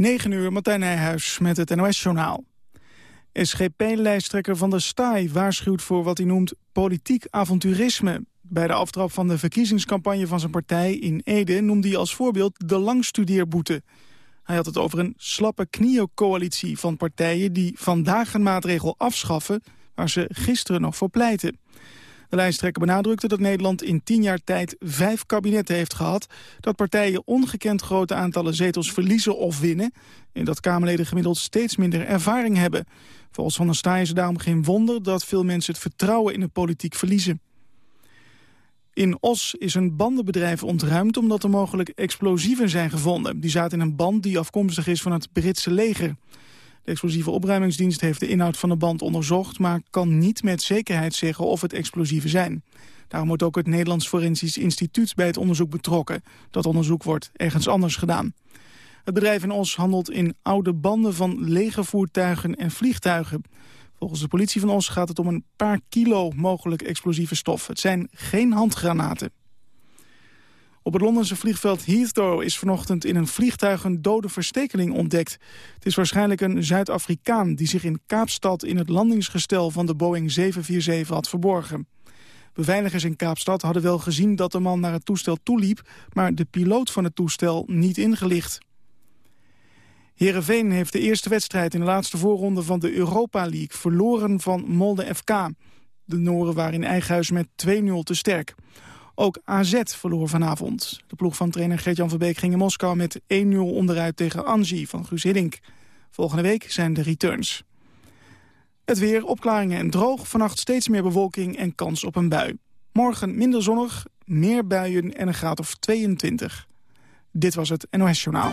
9 uur, Martijn Nijhuis met het NOS-journaal. SGP-lijsttrekker Van der Staaij waarschuwt voor wat hij noemt politiek avonturisme. Bij de aftrap van de verkiezingscampagne van zijn partij in Ede... noemde hij als voorbeeld de langstudeerboete. Hij had het over een slappe knieën-coalitie van partijen... die vandaag een maatregel afschaffen waar ze gisteren nog voor pleiten. De lijsttrekker benadrukte dat Nederland in tien jaar tijd vijf kabinetten heeft gehad, dat partijen ongekend grote aantallen zetels verliezen of winnen en dat Kamerleden gemiddeld steeds minder ervaring hebben. Volgens Van der Staaij is het daarom geen wonder dat veel mensen het vertrouwen in de politiek verliezen. In Os is een bandenbedrijf ontruimd omdat er mogelijk explosieven zijn gevonden. Die zaten in een band die afkomstig is van het Britse leger. De explosieve opruimingsdienst heeft de inhoud van de band onderzocht... maar kan niet met zekerheid zeggen of het explosieven zijn. Daarom wordt ook het Nederlands Forensisch Instituut bij het onderzoek betrokken. Dat onderzoek wordt ergens anders gedaan. Het bedrijf in Os handelt in oude banden van legervoertuigen en vliegtuigen. Volgens de politie van Os gaat het om een paar kilo mogelijk explosieve stof. Het zijn geen handgranaten. Op het Londense vliegveld Heathrow is vanochtend in een vliegtuig een dode verstekeling ontdekt. Het is waarschijnlijk een Zuid-Afrikaan die zich in Kaapstad in het landingsgestel van de Boeing 747 had verborgen. Beveiligers in Kaapstad hadden wel gezien dat de man naar het toestel toeliep, maar de piloot van het toestel niet ingelicht. Heerenveen heeft de eerste wedstrijd in de laatste voorronde van de Europa League verloren van Molde FK. De Noren waren in eigen huis met 2-0 te sterk. Ook AZ verloor vanavond. De ploeg van trainer Gert-Jan Verbeek ging in Moskou met 1-0 onderuit tegen Anji van Guus Hiddink. Volgende week zijn de returns. Het weer, opklaringen en droog. Vannacht steeds meer bewolking en kans op een bui. Morgen minder zonnig, meer buien en een graad of 22. Dit was het NOS Journaal.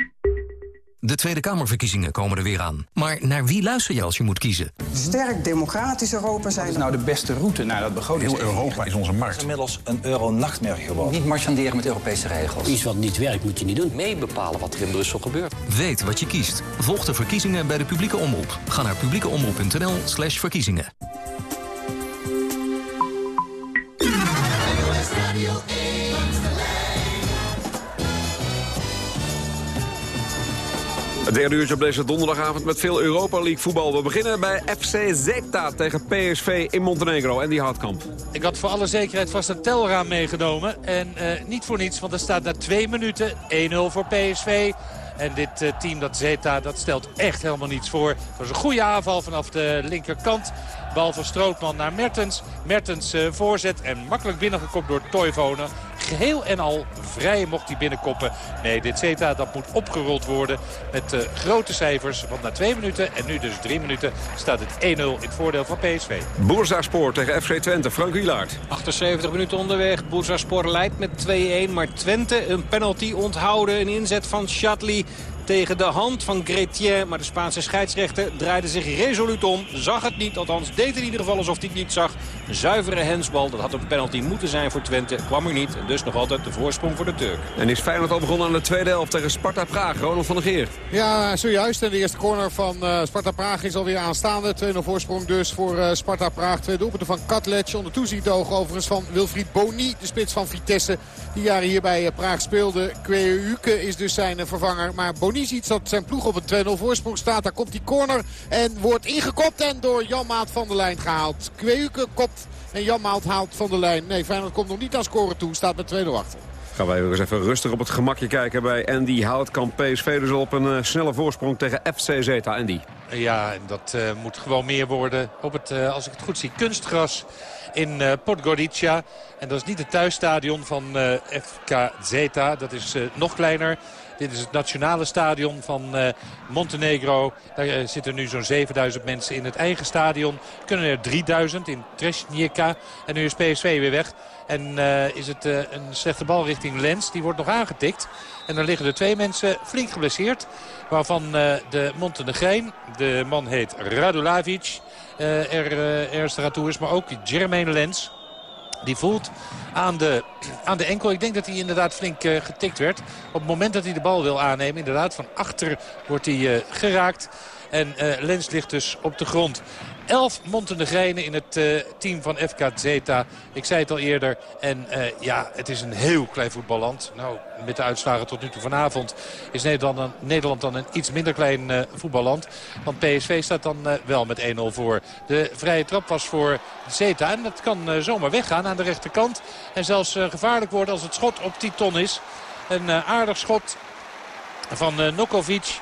De Tweede Kamerverkiezingen komen er weer aan. Maar naar wie luister je als je moet kiezen? Sterk democratisch Europa zijn... Wat is nou de beste route naar dat begroting? Heel Europa is onze markt. Het is inmiddels een euro-nachtmerrie geworden. Niet marchanderen met Europese regels. Iets wat niet werkt moet je niet doen. Mee bepalen wat er in Brussel gebeurt. Weet wat je kiest. Volg de verkiezingen bij de publieke omroep. Ga naar publiekeomroep.nl slash verkiezingen. Het derde uurtje op deze donderdagavond met veel Europa League voetbal. We beginnen bij FC Zeta tegen PSV in Montenegro en die Hartkamp. Ik had voor alle zekerheid vast een telraam meegenomen. En uh, niet voor niets, want er staat na twee minuten 1-0 voor PSV. En dit uh, team, dat Zeta, dat stelt echt helemaal niets voor. Het was een goede aanval vanaf de linkerkant. Bal van Strootman naar Mertens. Mertens uh, voorzet en makkelijk binnengekopt door Toivonen. Geheel en al vrij mocht hij binnenkoppen. Nee, dit Zeta dat moet opgerold worden met uh, grote cijfers. Want na twee minuten en nu dus drie minuten staat het 1-0 in het voordeel van PSV. Boersaspoor tegen FC Twente. Frank Wielaert. 78 minuten onderweg. Boersaspoor leidt met 2-1. Maar Twente een penalty onthouden. Een inzet van Shatley tegen de hand van Gretien. Maar de Spaanse scheidsrechter draaide zich resoluut om. Zag het niet, althans deed in ieder geval alsof hij het niet zag. Een zuivere hensbal, dat had een penalty moeten zijn voor Twente. Kwam er niet, dus nog altijd de voorsprong voor de Turk. En is Feyenoord al begonnen aan de tweede helft tegen Sparta Praag. Ronald van der Geer. Ja, zojuist. En de eerste corner van uh, Sparta Praag is alweer aanstaande. 2-0 voorsprong dus voor uh, Sparta Praag. Twee doelpunten van Katlec. Onder toezichtdoog overigens van Wilfried Boni, de spits van Vitesse. Die jaren hier bij uh, Praag speelde. Kweuke is dus zijn vervanger. Maar Boni ziet dat zijn ploeg op een 2-0 voorsprong staat. Daar komt die corner en wordt ingekopt en door Jan Maat van de lijn gehaald. Kweuke kopt en Jan Maat haalt van de lijn. Nee, Feyenoord komt nog niet aan scoren toe. Staat met 2-0 achter. Gaan wij weer eens even rustig op het gemakje kijken bij Andy Houtkamp. PSV dus op een uh, snelle voorsprong tegen FC Zeta. Andy. Ja, dat uh, moet gewoon meer worden op het, uh, als ik het goed zie, kunstgras in uh, Podgorica. En dat is niet het thuisstadion van FK Zeta. Dat is nog kleiner. Dit is het nationale stadion van uh, Montenegro. Daar uh, zitten nu zo'n 7000 mensen in het eigen stadion. Kunnen er 3000 in Tresnica. En nu is PSV weer weg. En uh, is het een slechte bal richting Lens. Die wordt nog aangetikt. En dan liggen er twee mensen flink geblesseerd. Waarvan de Montenegrijn, de man heet Radulavic, er ernstig aan toe is. Maar ook Jermaine Lens. Die voelt aan de, aan de enkel. Ik denk dat hij inderdaad flink uh, getikt werd. Op het moment dat hij de bal wil aannemen, inderdaad van achter wordt hij uh, geraakt. En uh, Lens ligt dus op de grond. Elf Montenegrijnen in het uh, team van FK Zeta. Ik zei het al eerder. En uh, ja, het is een heel klein voetballand. Nou, met de uitslagen tot nu toe vanavond is Nederland dan, Nederland dan een iets minder klein uh, voetballand. Want PSV staat dan wel met 1-0 voor. De vrije trap was voor Zeta. En dat kan zomaar weggaan aan de rechterkant. En zelfs gevaarlijk worden als het schot op Titon is. Een aardig schot van Nokovic.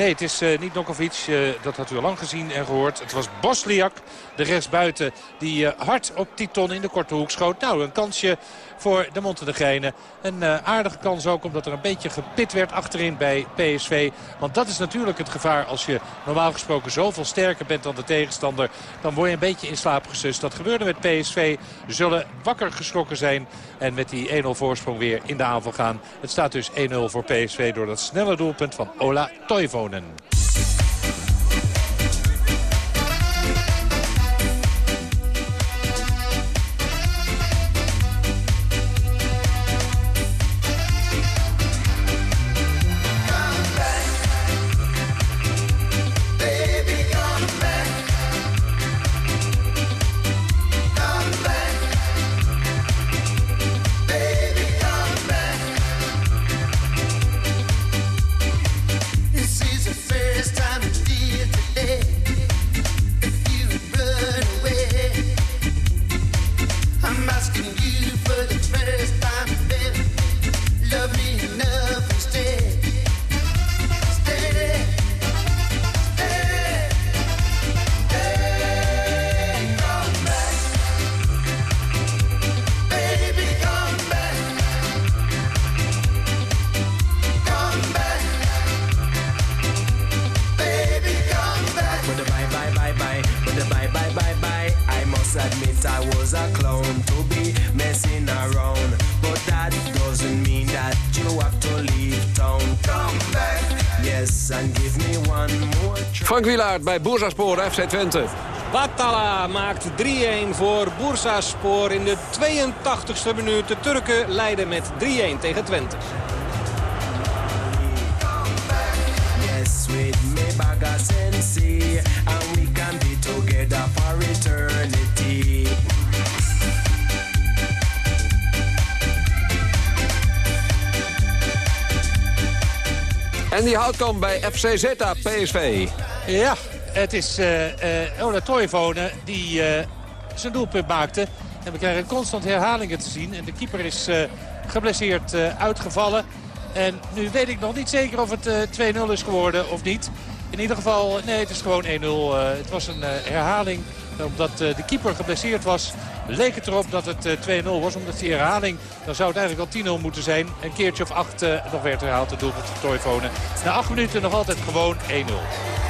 Nee, het is uh, niet Nokovic. Uh, dat had u al lang gezien en gehoord. Het was Bosliak, de rechtsbuiten, die uh, hard op Titon in de korte hoek schoot. Nou, een kansje voor de Montenegrijnen. Een aardige kans ook, omdat er een beetje gepit werd achterin bij PSV. Want dat is natuurlijk het gevaar als je normaal gesproken zoveel sterker bent dan de tegenstander. Dan word je een beetje in slaap gesust. Dat gebeurde met PSV. Zullen wakker geschrokken zijn en met die 1-0 voorsprong weer in de aanval gaan. Het staat dus 1-0 voor PSV door dat snelle doelpunt van Ola Toivonen. Boersaspoor FC Twente. Batala maakt 3-1 voor Bursaspor in de 82e minuut. De Turken leiden met 3-1 tegen Twente. En die houtkamp bij FC Zeta PSV. Ja, het is uh, uh, Ola Toivonen die uh, zijn doelpunt maakte. En we krijgen constant herhalingen te zien. En de keeper is geblesseerd uitgevallen. En nu weet ik nog niet zeker of het 2-0 is geworden of niet. In ieder geval, nee, het is gewoon 1-0. het was een herhaling omdat de keeper geblesseerd was leek het erop dat het 2-0 was. Omdat die herhaling, dan zou het eigenlijk al 10-0 moeten zijn. Een keertje of acht nog werd herhaald, het doelpunt van Toivonen. Na acht minuten nog altijd gewoon 1-0.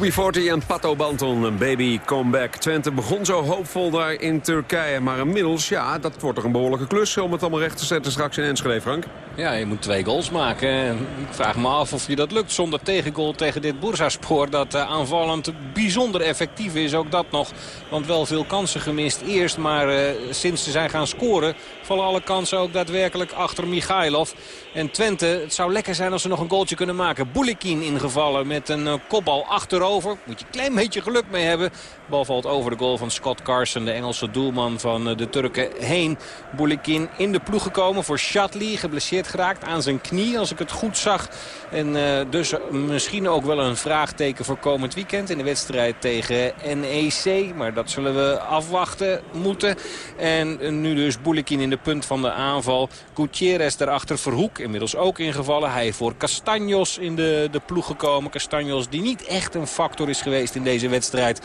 UB40 en Pato Banton, een baby comeback. Twente begon zo hoopvol daar in Turkije. Maar inmiddels, ja, dat wordt toch een behoorlijke klus... om het allemaal recht te zetten straks in Enschede, Frank. Ja, je moet twee goals maken. En Ik vraag me af of je dat lukt zonder tegengoal tegen dit Bursa-spoor. Dat eh, aanvallend bijzonder effectief is, ook dat nog. Want wel veel kansen gemist eerst. Maar eh, sinds ze zijn gaan scoren vallen alle kansen ook daadwerkelijk achter Michailov. En Twente, het zou lekker zijn als ze nog een goaltje kunnen maken. Boulikin ingevallen met een uh, kopbal achterover. Moet je een klein beetje geluk mee hebben. Bal valt over de goal van Scott Carson, de Engelse doelman van uh, de Turken heen. Boulikin in de ploeg gekomen voor Shatley. Geblesseerd geraakt aan zijn knie, als ik het goed zag. En uh, dus misschien ook wel een vraagteken voor komend weekend in de wedstrijd tegen NEC. Maar dat zullen we afwachten moeten. En nu dus Boulikin in de punt van de aanval. Gutierrez daarachter Verhoek, inmiddels ook ingevallen. Hij voor Castanjos in de, de ploeg gekomen. Castanjos die niet echt een factor is geweest in deze wedstrijd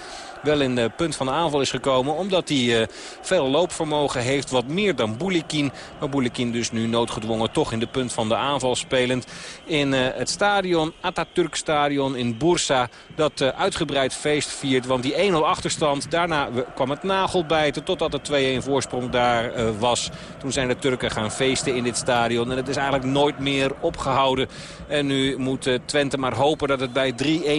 wel in de punt van de aanval is gekomen. Omdat hij uh, veel loopvermogen heeft. Wat meer dan Boulikin. Maar Boulikin dus nu noodgedwongen toch in de punt van de aanval spelend. In uh, het stadion, Atatürk stadion in Bursa. Dat uitgebreid feest viert. Want die 1-0 achterstand, daarna kwam het nagelbijten. Totdat er 2-1 voorsprong daar was. Toen zijn de Turken gaan feesten in dit stadion. En het is eigenlijk nooit meer opgehouden. En nu moet Twente maar hopen dat het bij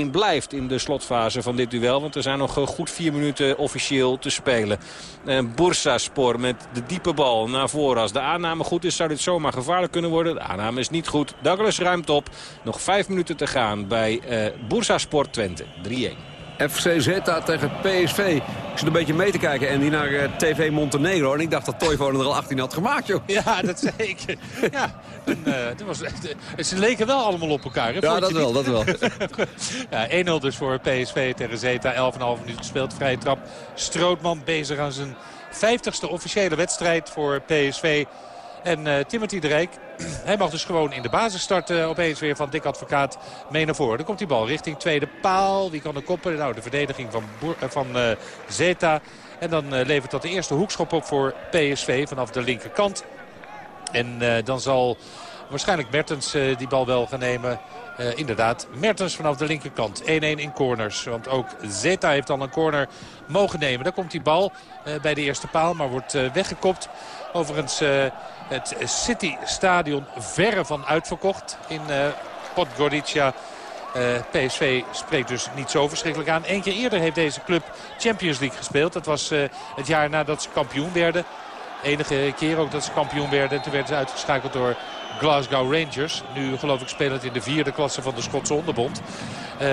3-1 blijft de slotfase van dit duel. Want er zijn nog goed vier minuten officieel te spelen. En Bursaspor met de diepe bal naar voren. Als de aanname goed is zou dit zomaar gevaarlijk kunnen worden. De aanname is niet goed. Douglas ruimt op. Nog vijf minuten te gaan bij uh, Bursaspor Twente. 3-1. FC Zeta tegen PSV. Ik zit een beetje mee te kijken en die naar uh, TV Montenegro. En ik dacht dat Toivonen er al 18 had gemaakt, joh. Ja, dat zei ik. Ja, en, uh, dat was, uh, ze leken wel allemaal op elkaar. Hè? Ja, dat wel, dat wel. ja, 1-0 dus voor PSV tegen Zeta. 11,5 minuten gespeeld, vrije trap. Strootman bezig aan zijn 50ste officiële wedstrijd voor PSV. En uh, Timothy de Rijk, hij mag dus gewoon in de basis starten. Opeens weer van Dick Advocaat mee naar voren. Dan komt die bal richting tweede paal. Wie kan er koppen? Nou, de verdediging van, uh, Zeta. En dan levert dat de eerste hoekschop op voor PSV vanaf de linkerkant. En dan zal waarschijnlijk Mertens die bal wel gaan nemen. Inderdaad, Mertens vanaf de linkerkant. 1-1 in corners. Want ook Zeta heeft al een corner mogen nemen. Daar komt die bal bij de eerste paal, maar wordt uh, weggekopt. Overigens het City Stadion verre van uitverkocht in Podgorica. Uh, PSV spreekt dus niet zo verschrikkelijk aan. Eén keer eerder heeft deze club Champions League gespeeld. Dat was uh, het jaar nadat ze kampioen werden. Enige keer ook dat ze kampioen werden. En toen werden ze uitgeschakeld door Glasgow Rangers. Nu geloof ik spelend in de vierde klasse van de Schotse onderbond. Uh,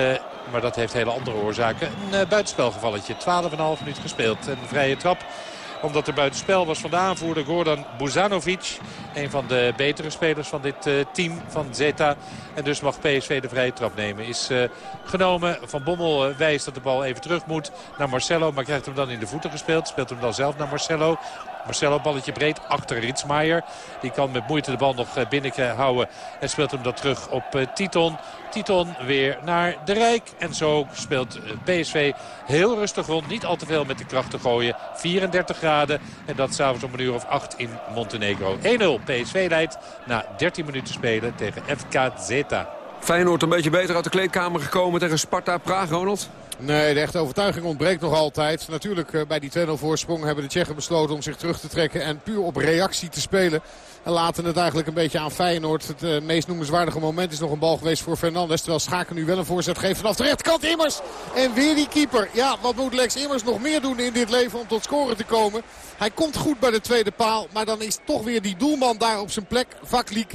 maar dat heeft hele andere oorzaken. Een uh, buitenspelgevalletje. 12,5 minuut gespeeld. Een vrije trap omdat er buitenspel was van de aanvoerder Gordon Buzanovic. Een van de betere spelers van dit uh, team van Zeta. En dus mag PSV de vrije trap nemen. Is uh, genomen. Van Bommel uh, wijst dat de bal even terug moet naar Marcelo. Maar krijgt hem dan in de voeten gespeeld. Speelt hem dan zelf naar Marcelo. Marcelo balletje breed achter Ritsmaier. Die kan met moeite de bal nog binnen houden. En speelt hem dan terug op Titon. Titon weer naar de Rijk. En zo speelt PSV heel rustig rond. Niet al te veel met de kracht te gooien. 34 graden. En dat s'avonds om een uur of 8 in Montenegro. 1-0 PSV leidt na 13 minuten spelen tegen FK Zeta. Feyenoord een beetje beter uit de kleedkamer gekomen tegen Sparta Praag, Ronald? Nee, de echte overtuiging ontbreekt nog altijd. Natuurlijk, uh, bij die 2-0 voorsprong hebben de Tsjechen besloten om zich terug te trekken en puur op reactie te spelen. En laten het eigenlijk een beetje aan Feyenoord. Het uh, meest noemenswaardige moment is nog een bal geweest voor Fernandes. Terwijl Schaken nu wel een voorzet geeft vanaf de rechterkant. Immers. En weer die keeper. Ja, wat moet Lex Immers nog meer doen in dit leven om tot scoren te komen? Hij komt goed bij de tweede paal. Maar dan is toch weer die doelman daar op zijn plek. Vakliek.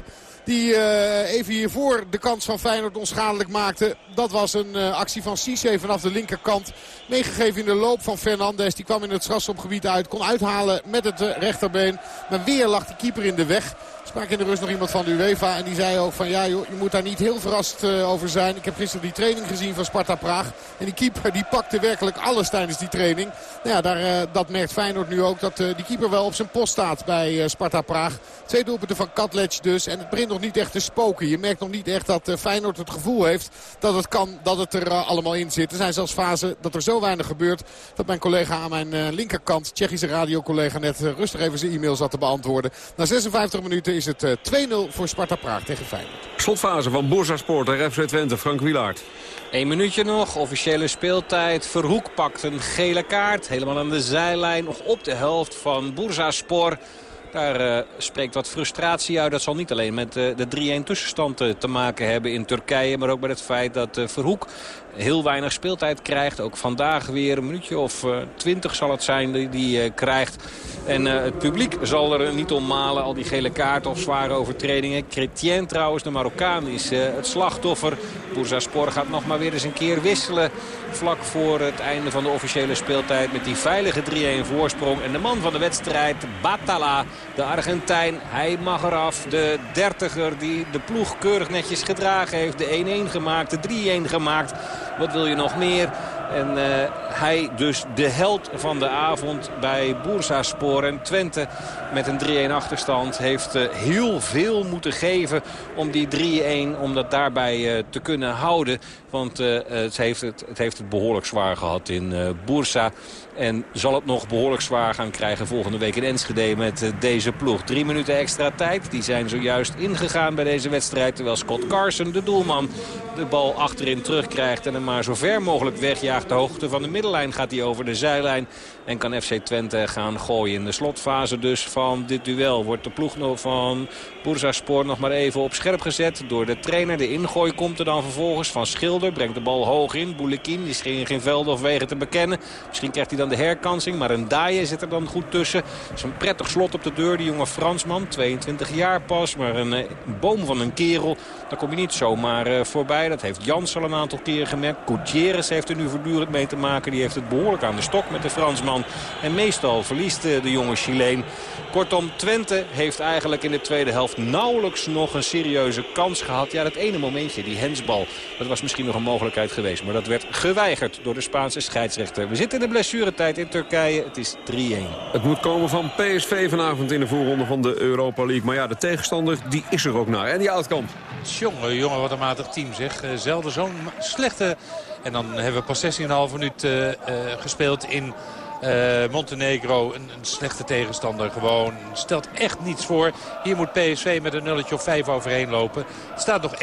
Die uh, even hiervoor de kans van Feyenoord onschadelijk maakte. Dat was een uh, actie van Cisse vanaf de linkerkant. Meegegeven in de loop van Fernandes. Die kwam in het strafschopgebied uit. Kon uithalen met het uh, rechterbeen. Maar weer lag de keeper in de weg. Sprak in de rust nog iemand van de UEFA. En die zei ook van ja joh, je moet daar niet heel verrast uh, over zijn. Ik heb gisteren die training gezien van Sparta Praag. En die keeper die pakte werkelijk alles tijdens die training. Nou ja, daar, uh, dat merkt Feyenoord nu ook. Dat uh, die keeper wel op zijn post staat bij Sparta Praag. Twee doelpunten van Katlec dus. En het begint nog niet echt te spoken. Je merkt nog niet echt dat Feyenoord het gevoel heeft dat het, kan, dat het er allemaal in zit. Er zijn zelfs fasen dat er zo weinig gebeurt. Dat mijn collega aan mijn linkerkant, Tsjechische radiocollega net rustig even zijn e-mail zat te beantwoorden. Na 56 minuten is het 2-0 voor Sparta Praag tegen Feyenoord. Slotfase van Bursaspor tegen FC Twente. Frank Wilaert. Eén minuutje nog, officiële speeltijd. Verhoek pakt een gele kaart. Helemaal aan de zijlijn, nog op de helft van Bursaspor. Daar uh, spreekt wat frustratie uit. Dat zal niet alleen met uh, de 3-1 tussenstand uh, te maken hebben in Turkije. Maar ook met het feit dat Verhoek heel weinig speeltijd krijgt. Ook vandaag weer een minuutje of twintig zal het zijn die, die krijgt. En het publiek zal er niet om malen. Al die gele kaarten of zware overtredingen. Chrétien trouwens, de Marokkaan, is het slachtoffer. Bursaspor gaat nog maar weer eens een keer wisselen. Vlak voor het einde van de officiële speeltijd met die veilige 3-1 voorsprong. En de man van de wedstrijd, Batala, de Argentijn, hij mag eraf. De dertiger die de ploeg keurig netjes gedragen heeft. De 1-1 gemaakt, de 3-1 gemaakt. Wat wil je nog meer? En uh, hij dus de held van de avond bij Boersaspor. En Twente met een 3-1 achterstand heeft uh, heel veel moeten geven om die 3-1 om dat daarbij uh, te kunnen houden. Want het, heeft het, het heeft het behoorlijk zwaar gehad in Boersa. En zal het nog behoorlijk zwaar gaan krijgen volgende week in Enschede met deze ploeg. Drie minuten extra tijd. Die zijn zojuist ingegaan bij deze wedstrijd. Terwijl Scott Carson, de doelman, de bal achterin terugkrijgt. En hem maar zo ver mogelijk wegjaagt. De hoogte van de middellijn gaat hij over de zijlijn. En kan FC Twente gaan gooien. In de slotfase dus van dit duel wordt de ploeg van Bursaspor nog maar even op scherp gezet door de trainer. De ingooi komt er dan vervolgens van Schilder. Brengt de bal hoog in. Boulekin is geen, geen velden of wegen te bekennen. Misschien krijgt hij dan de herkansing. Maar een Daaie zit er dan goed tussen. Het is een prettig slot op de deur. Die jonge Fransman, 22 jaar pas. Maar een, een boom van een kerel. Daar kom je niet zomaar uh, voorbij. Dat heeft Jans al een aantal keren gemerkt. Gutierrez heeft er nu voortdurend mee te maken. Die heeft het behoorlijk aan de stok met de Fransman. En meestal verliest uh, de jonge Chileen. Kortom, Twente heeft eigenlijk in de tweede helft nauwelijks nog een serieuze kans gehad. Ja, dat ene momentje, die hensbal, dat was misschien nog een mogelijkheid geweest. Maar dat werd geweigerd door de Spaanse scheidsrechter. We zitten in de blessuretijd in Turkije. Het is 3-1. Het moet komen van PSV vanavond in de voorronde van de Europa League. Maar ja, de tegenstander, die is er ook naar. En die uitkamp. Jongen, jongen, wat een matig team zeg. Uh, zelden zo'n slechte... En dan hebben we pas 16,5 minuut uh, uh, gespeeld in Montenegro, een, slechte tegenstander gewoon. Stelt echt niets voor. Hier moet PSV met een nulletje of vijf overheen lopen. Het staat nog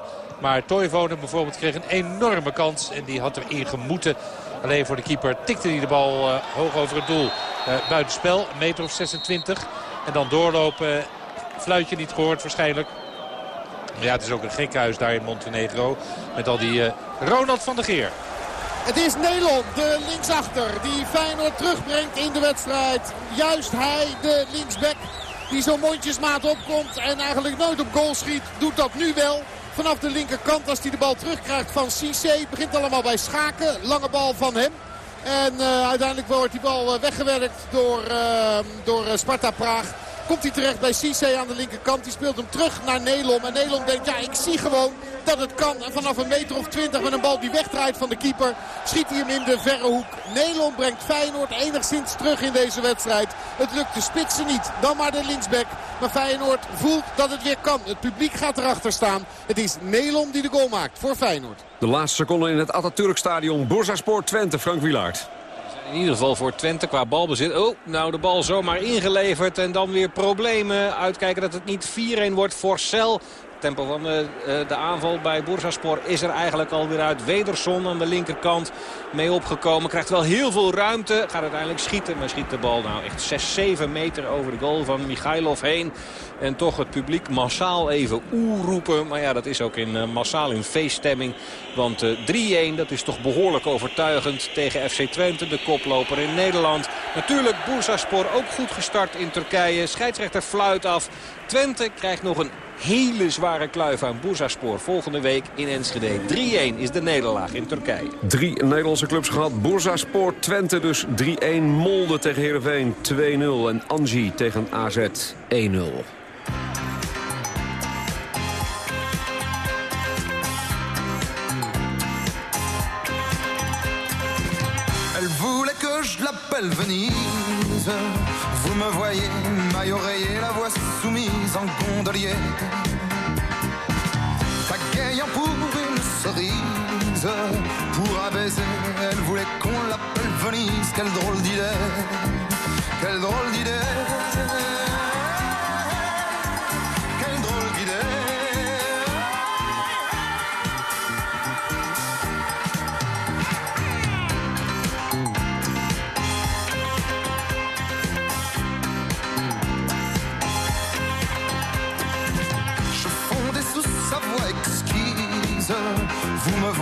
1-0. Maar Toivonen bijvoorbeeld kreeg een enorme kans. En die had erin gemoeten. Alleen voor de keeper tikte hij de bal uh, hoog over het doel. Uh, buitenspel, een meter of 26. En dan doorlopen. Fluitje niet gehoord waarschijnlijk. Ja, het is ook een gek huis daar in Montenegro. Met al die Ronald van der Geer. Het is Nelon, de linksachter, die Feyenoord terugbrengt in de wedstrijd. Juist hij, de linksback, die zo mondjesmaat opkomt en eigenlijk nooit op goal schiet, doet dat nu wel. Vanaf de linkerkant als hij de bal terugkrijgt van Cissé. Begint allemaal bij Schaken. Lange bal van hem. En uh, uiteindelijk wordt die bal weggewerkt door, uh, door Sparta Praag. Komt hij terecht bij Cisse aan de linkerkant. Die speelt hem terug naar Nelom. En Nelom denkt, ja, ik zie gewoon dat het kan. En vanaf een meter of twintig met een bal die wegdraait van de keeper... schiet hij hem in de verre hoek. Nelom brengt Feyenoord enigszins terug in deze wedstrijd. Het lukt de spitsen niet. Dan maar de linksback. Maar Feyenoord voelt dat het weer kan. Het publiek gaat erachter staan. Het is Nelom die de goal maakt voor Feyenoord. De laatste seconde in het Atatürk-stadion. Bursaspor Twente, Frank Wilaert in ieder geval voor Twente qua balbezit. Oh, nou de bal zomaar ingeleverd en dan weer problemen. Uitkijken dat het niet 4-1 wordt voor Cel tempo van de, eh, de aanval bij Bursaspor is er eigenlijk alweer uit. Wederson aan de linkerkant mee opgekomen. Krijgt wel heel veel ruimte. Gaat uiteindelijk schieten. Maar schiet de bal nou echt 6, 7 meter over de goal van Michailov heen. En toch het publiek massaal even oeh roepen. Maar ja, dat is ook in, uh, massaal in feeststemming. Want uh, 3-1, dat is toch behoorlijk overtuigend tegen FC Twente. De koploper in Nederland. Natuurlijk Bursaspor ook goed gestart in Turkije. Scheidsrechter fluit af. Twente krijgt nog een hele zware kluif aan Bursaspor volgende week in Enschede. 3-1 is de nederlaag in Turkije. Drie Nederlandse clubs gehad. Bursaspor, Twente dus 3-1. Molde tegen Heerenveen 2-0. En Angie tegen AZ 1-0. Elle voulait que je l'appelle Venise. Vous me voyez, maille oreiller, la voix soumise en gondolier. Pagayant pour une cerise, pour un elle voulait qu'on l'appelle Venise. Quelle drôle d'idée, quelle drôle d'idée.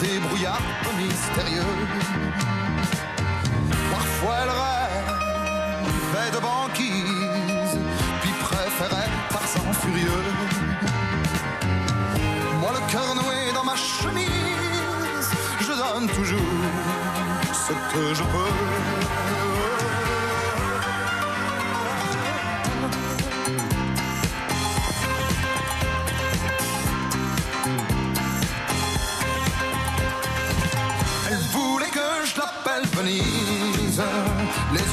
peu mystérieux. Parfois elle rêvait de banquise, puis préférait Tarzan furieux. Moi le cœur noué dans ma chemise, je donne toujours ce que je peux.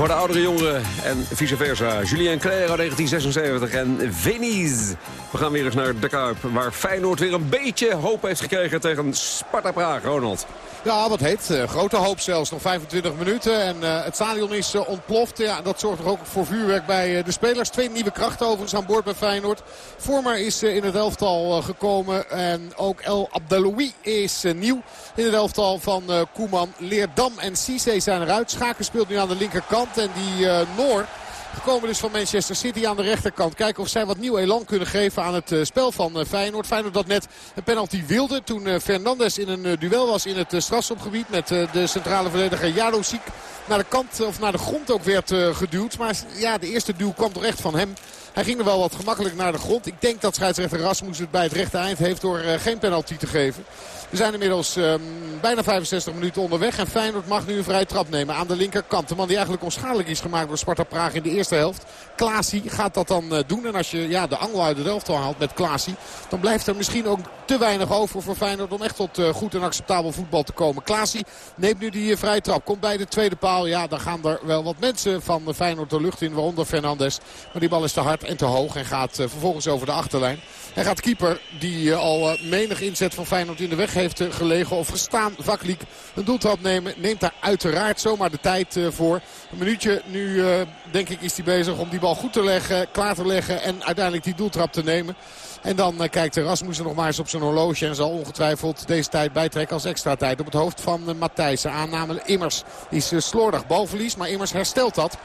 Voor de oudere jongeren en vice versa. Julien uit 1976 en Venise. We gaan weer eens naar de Kuip, waar Feyenoord weer een beetje hoop heeft gekregen tegen Sparta Praag. Ronald. Ja, wat heet. Eh, grote hoop zelfs. Nog 25 minuten. En eh, het stadion is eh, ontploft. Ja, dat zorgt toch ook voor vuurwerk bij de spelers. Twee nieuwe krachten overigens aan boord bij Feyenoord. Vormer is in het elftal gekomen. En ook El Abdeloui is nieuw in het elftal van Koeman. Leerdam en Cisse zijn eruit. Schaken speelt nu aan de linkerkant. En die Noor... Gekomen dus van Manchester City aan de rechterkant. Kijken of zij wat nieuw elan kunnen geven aan het eh, spel van eh, Feyenoord. Feyenoord dat net een penalty wilde toen eh, Fernandes in een duel was in het strafschopgebied. Met de centrale verdediger Jadosiek naar de kant of naar de grond ook werd geduwd. Maar ja, de eerste duw kwam toch echt van hem. Hij ging er wel wat gemakkelijk naar de grond. Ik denk dat scheidsrechter Rasmus het bij het rechte eind heeft door geen penalty te geven. We zijn inmiddels ehm, bijna 65 minuten onderweg. En Feyenoord mag nu een vrije trap nemen aan de linkerkant. De man die eigenlijk onschadelijk is gemaakt door Sparta Praag in de eerste helft. Klaasie gaat dat dan eh, doen. En als je ja, de angel uit het elftal haalt met Klaasie. Dan blijft er misschien ook te weinig over voor Feyenoord om echt tot eh, goed en acceptabel voetbal te komen. Klaasie neemt nu die eh, vrije trap. Komt bij de tweede paal. Ja, dan gaan er wel wat mensen van Feyenoord de lucht in. Waaronder Fernandes. Maar die bal is te hard en te hoog. En gaat vervolgens over de achterlijn. En gaat keeper die eh, al eh, menig inzet van Feyenoord in de weg heeft eh, gelegen of gestaan. Vakliek een doeltrap nemen. Neemt daar uiteraard zomaar de tijd voor. Een minuutje nu denk ik is hij bezig om die bal goed te leggen. Klaar te leggen en uiteindelijk die doeltrap te nemen. En dan kijkt Rasmussen nog maar eens op zijn horloge. En zal ongetwijfeld deze tijd bijtrekken als extra tijd. Op het hoofd van Matthijssen. Aanname Immers is slordig balverlies. Maar Immers herstelt dat.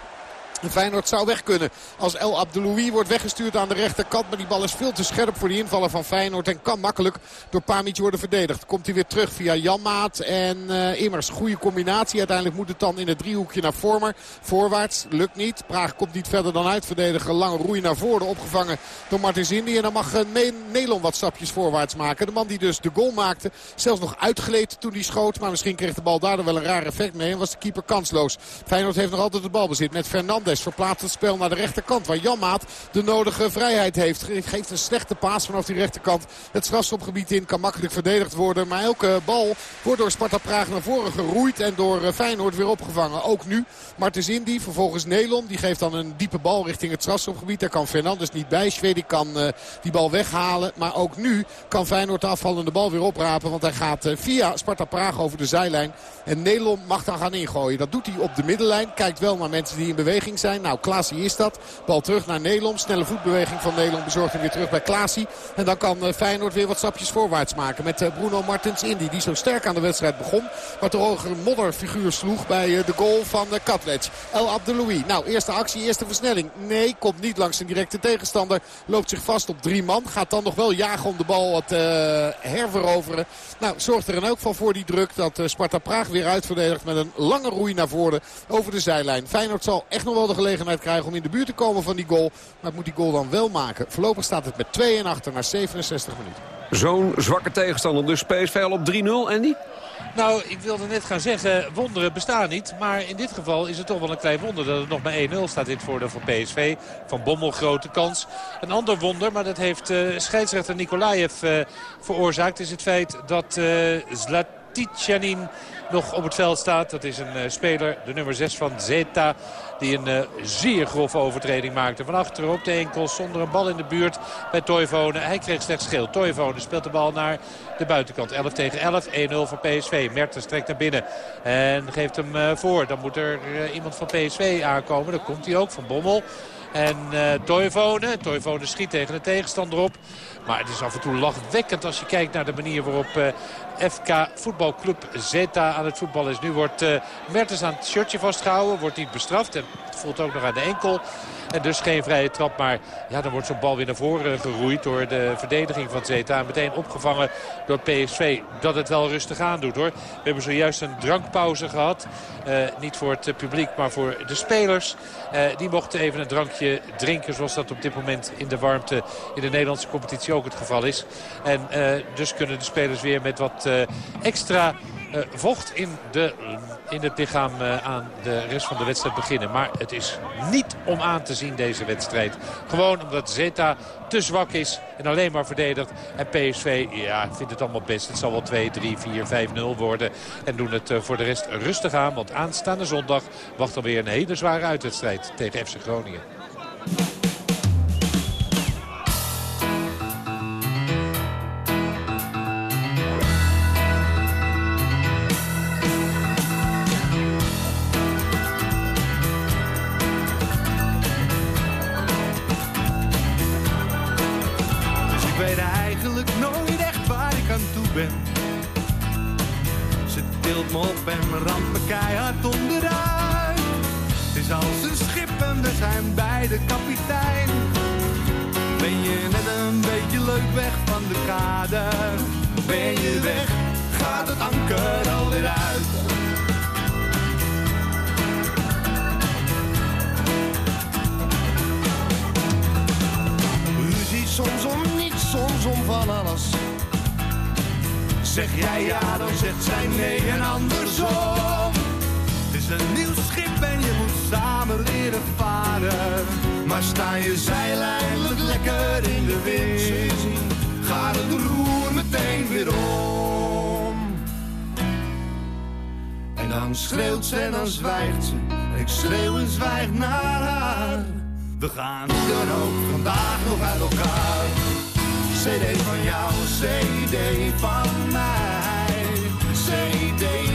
En Feyenoord zou weg kunnen als El Abdeloui wordt weggestuurd aan de rechterkant. Maar die bal is veel te scherp voor die invallen van Feyenoord. En kan makkelijk door Pamic worden verdedigd. Komt hij weer terug via Janmaat en uh, Immers. Goede combinatie. Uiteindelijk moet het dan in het driehoekje naar Vormer. Voorwaarts. Lukt niet. Praag komt niet verder dan uitverdedigen. Lange roei naar voren. Opgevangen door Martins Indy. En dan mag uh, Nelon wat stapjes voorwaarts maken. De man die dus de goal maakte. Zelfs nog uitgeleed toen hij schoot. Maar misschien kreeg de bal daardoor wel een raar effect mee. En was de keeper kansloos. Feyenoord heeft nog altijd de balbezit met Fernandes. Verplaatst het spel naar de rechterkant. Waar Janmaat de nodige vrijheid heeft. Geeft een slechte paas vanaf die rechterkant. Het strafschopgebied in kan makkelijk verdedigd worden. Maar elke bal wordt door Sparta Praag naar voren geroeid. En door Feyenoord weer opgevangen. Ook nu Martens Indy. Vervolgens Nelon. Die geeft dan een diepe bal richting het strafschopgebied. Daar kan Fernandes niet bij. Schwedi kan uh, die bal weghalen. Maar ook nu kan Feyenoord de afvallende bal weer oprapen. Want hij gaat uh, via Sparta Praag over de zijlijn. En Nelon mag dan gaan ingooien. Dat doet hij op de middenlijn. Kijkt wel naar mensen die in beweging zijn. Nou, Klaasie is dat. Bal terug naar Nelom. Snelle voetbeweging van Nelom bezorgt hem weer terug bij Klaasie. En dan kan Feyenoord weer wat stapjes voorwaarts maken. Met Bruno Martens Indy. Die zo sterk aan de wedstrijd begon. Maar toch ook een modderfiguur sloeg bij de goal van Katlec. El Abdeloui. Nou, eerste actie, eerste versnelling. Nee, komt niet langs zijn directe tegenstander. Loopt zich vast op drie man. Gaat dan nog wel jagen om de bal wat uh, herveroveren. Nou, zorgt er in elk geval voor die druk dat Sparta Praag weer uitverdedigt met een lange roei naar voren over de zijlijn. Feyenoord zal echt nog wel de gelegenheid krijgen om in de buurt te komen van die goal. Maar moet die goal dan wel maken. Voorlopig staat het met 2 en achter na 67 minuten. Zo'n zwakke tegenstander. Dus PSV al op 3-0, Andy? Nou, ik wilde net gaan zeggen, wonderen bestaan niet. Maar in dit geval is het toch wel een klein wonder dat het nog maar 1-0 staat in het voordeel van PSV. Van Bommel grote kans. Een ander wonder, maar dat heeft uh, scheidsrechter Nikolaev uh, veroorzaakt... is het feit dat uh, Zlatitjanin nog op het veld staat. Dat is een speler, de nummer 6 van Zeta. Die een uh, zeer grove overtreding maakte. Van achter op de enkels zonder een bal in de buurt bij Toivonen. Hij kreeg slechts geel. Toivonen speelt de bal naar de buitenkant. 11 tegen 11. 1-0 voor PSV. Mertens trekt naar binnen. En geeft hem uh, voor. Dan moet er uh, iemand van PSV aankomen. Dan komt hij ook van Bommel. En uh, Toivonen. Toivonen schiet tegen de tegenstander op. Maar het is af en toe lachwekkend als je kijkt naar de manier waarop FK voetbalclub Zeta aan het voetbal is. Nu wordt uh, Mertens aan het shirtje vastgehouden. Wordt niet bestraft. En voelt ook nog aan de enkel. En dus geen vrije trap. Maar ja, dan wordt zo'n bal weer naar voren geroeid door de verdediging van Zeta. En meteen opgevangen door PSV. Dat het wel rustig aan doet hoor. We hebben zojuist een drankpauze gehad. Uh, niet voor het publiek, maar voor de spelers. Uh, die mochten even een drankje drinken. Zoals dat op dit moment in de warmte in de Nederlandse competitie ook het geval is. En uh, dus kunnen de spelers weer met wat extra uh, vocht in, de, in het lichaam uh, aan de rest van de wedstrijd beginnen. Maar het is niet om aan te zien deze wedstrijd. Gewoon omdat Zeta te zwak is en alleen maar verdedigt. En PSV ja, vindt het allemaal best. Het zal wel 2, 3, 4, 5-0 worden. En doen het uh, voor de rest rustig aan. Want aanstaande zondag wacht alweer een hele zware uitwedstrijd tegen FC Groningen. Dan schreeuwt ze en dan zwijgt ze, ik schreeuw en zwijg naar haar. We gaan dan ook vandaag nog uit elkaar. CD van jou, CD van mij, CD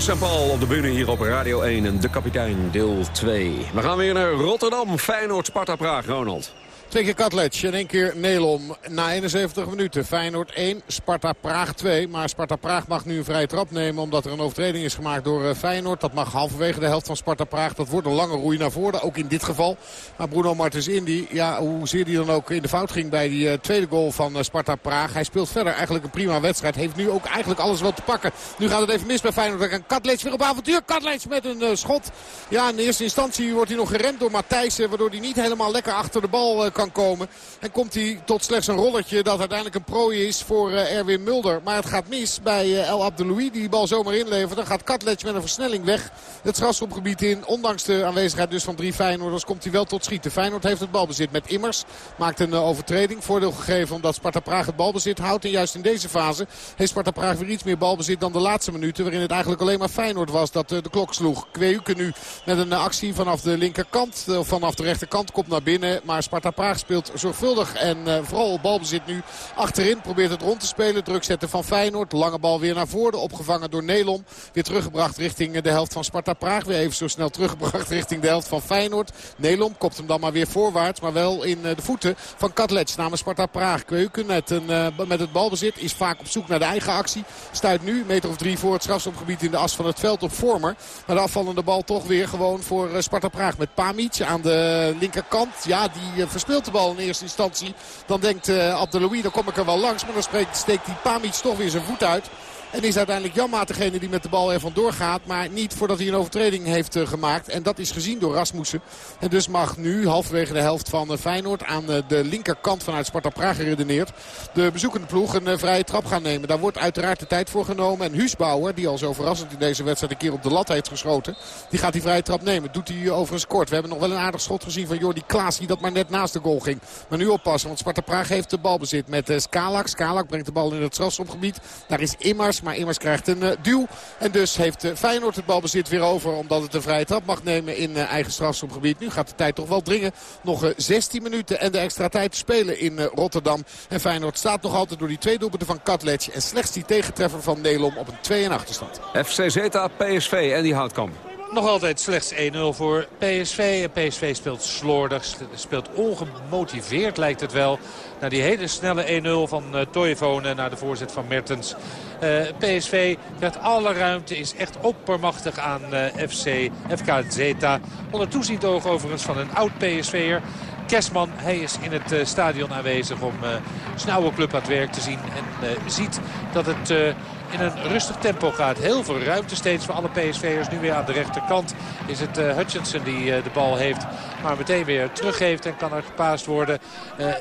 Carlos Paul op de bühne hier op Radio 1 en De Kapitein deel 2. We gaan weer naar Rotterdam, Feyenoord, Sparta, Praag, Ronald. Twee keer Katlec en één keer Nelom. Na 71 minuten. Feyenoord 1, Sparta Praag 2. Maar Sparta Praag mag nu een vrije trap nemen omdat er een overtreding is gemaakt door eh, Feyenoord. Dat mag halverwege de helft van Sparta Praag. Dat wordt een lange roei naar voren, ook in dit geval. Maar Bruno Martens Indy, ja, hoezeer hij dan ook in de fout ging bij die uh, tweede goal van uh, Sparta Praag. Hij speelt verder eigenlijk een prima wedstrijd. Heeft nu ook eigenlijk alles wel te pakken. Nu gaat het even mis bij Feyenoord. En Katlec weer op avontuur. Katlec met een schot. Ja, in eerste instantie wordt hij nog geremd door Matthijssen. Waardoor hij niet helemaal lekker achter de bal kan komen. En komt hij tot slechts een rolletje dat uiteindelijk een prooi is voor uh, Erwin Mulder. Maar het gaat mis bij uh, El Abdeloui die die bal zomaar inlevert. Dan gaat Katlec met een versnelling weg het strafschopgebied in. Ondanks de aanwezigheid dus van drie Feyenoorders komt hij wel tot schieten. Feyenoord heeft het balbezit met Immers. Maakt een uh, overtreding. Voordeel gegeven omdat Sparta Praag het balbezit houdt. En juist in deze fase heeft Sparta Praag weer iets meer balbezit dan de laatste minuten. Waarin het eigenlijk alleen maar Feyenoord was dat de klok sloeg. Kweuken nu met een actie vanaf de linkerkant. vanaf de rechterkant komt naar binnen. Maar Sparta Praag speelt zorgvuldig en uh, vooral balbezit nu achterin. Probeert het rond te spelen. Druk zetten van Feyenoord. Lange bal weer naar voren. Opgevangen door Nelom. Weer teruggebracht richting de helft van Sparta Praag. Weer even zo snel teruggebracht richting de helft van Feyenoord. Nelom kopt hem dan maar weer voorwaarts. Maar wel in uh, de voeten van Katlec namens Sparta Praag. Kweuken met, een, uh, met het balbezit is vaak op zoek naar de eigen actie. Stuit nu meter of drie voor het strafstopgebied in de as van het veld op Vormer. Maar de afvallende bal toch weer gewoon voor Sparta Praag. Met Pamic aan de linkerkant. Ja, die verspeelt de bal in eerste instantie. Dan denkt uh, Abdeloui, dan kom ik er wel langs. Maar dan steekt die Pamic toch weer zijn voet uit. En is uiteindelijk Janmaat degene die met de bal er vandoor gaat. Maar niet voordat hij een overtreding heeft uh, gemaakt. En dat is gezien door Rasmussen. En dus mag nu halverwege de helft van uh, Feyenoord aan uh, de linkerkant vanuit Sparta Praag geredeneerd. De bezoekende ploeg een vrije trap gaan nemen. Daar wordt uiteraard de tijd voor genomen. En Huusbouwer, die al zo verrassend in deze wedstrijd een keer op de lat heeft geschoten. Die gaat die vrije trap nemen. Doet hij overigens kort. We hebben nog wel een aardig schot gezien van Jordi Klaas. Die dat maar net naast de goal ging. Maar nu oppassen. Want Sparta Praag heeft de balbezit met Skalak. Skalak brengt de bal in het strafschopgebied. Daar is Immers. Maar Immers krijgt een uh, duw. En dus heeft uh, Feyenoord het balbezit weer over. Omdat het een vrije trap mag nemen in uh, eigen strafschopgebied. Nu gaat de tijd toch wel dringen. Nog 16 minuten en de extra tijd spelen in Rotterdam. En Feyenoord staat nog altijd door die twee doelpunten van Katlec. En slechts die tegentreffer van Nelom op een 2 en achterstand. FC Zeta, PSV en die Houtkamp. Nog altijd slechts 1-0 voor PSV. En PSV speelt slordig, speelt ongemotiveerd lijkt het wel. Na die hele snelle 1-0 van uh, naar de voorzet van Mertens. Uh, PSV krijgt alle ruimte, is echt oppermachtig aan uh, FC, FK Zeta. Onder toezicht oog overigens van een oud PSV'er. Kesman, hij is in het stadion aanwezig om uh, zijn oude club aan het werk te zien. En ziet dat het in een rustig tempo gaat. Heel veel ruimte steeds voor alle PSV'ers. Nu weer aan de rechterkant is het Hutchinson die de bal heeft. Maar meteen weer teruggeeft en kan er gepaast worden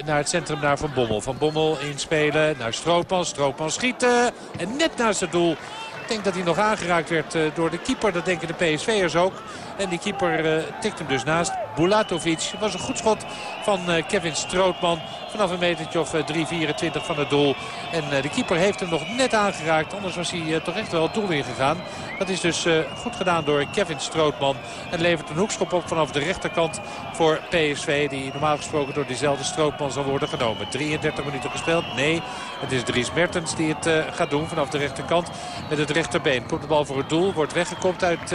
naar het centrum naar Van Bommel. Van Bommel inspelen naar Stroopman. Stroopman schieten en net naast het doel. Ik denk dat hij nog aangeraakt werd uh, door de keeper. Dat denken de PSV'ers ook. En die keeper uh, tikt hem dus naast. Bulatovic was een goed schot van uh, Kevin Strootman. Vanaf een metertje of 3,24 van het doel. En de keeper heeft hem nog net aangeraakt. Anders was hij toch echt wel het doel ingegaan. Dat is dus goed gedaan door Kevin Strootman. En levert een hoekschop op vanaf de rechterkant voor PSV. Die normaal gesproken door diezelfde Strootman zal worden genomen. 33 minuten gespeeld. Nee, het is Dries Mertens die het gaat doen vanaf de rechterkant. Met het rechterbeen. Komt de bal voor het doel. Wordt weggekopt uit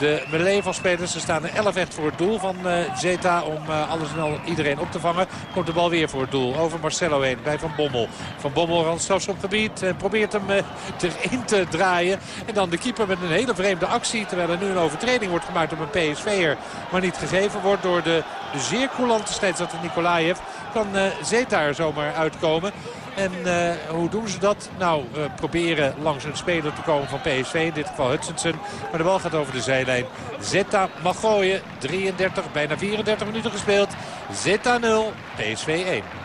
de melee van spelers. Er staan er 11 echt voor het doel van uh, Zeta om uh, alles en al iedereen op te vangen. Komt de bal weer voor het doel. Over Marcelo heen bij Van Bommel. Van Bommel aan het gebied. En probeert hem erin te draaien. En dan de keeper met een hele vreemde actie. Terwijl er nu een overtreding wordt gemaakt op een PSV'er. Maar niet gegeven wordt door de, de zeer coulante scheidsrechter Nikolaev. Kan Zeta er zomaar uitkomen. En uh, hoe doen ze dat? Nou, uh, proberen langs een speler te komen van PSV. In dit geval Hutchinson. Maar de bal gaat over de zijlijn. Zeta mag gooien. 33, bijna 34 minuten gespeeld. Zeta 0, PSV 1.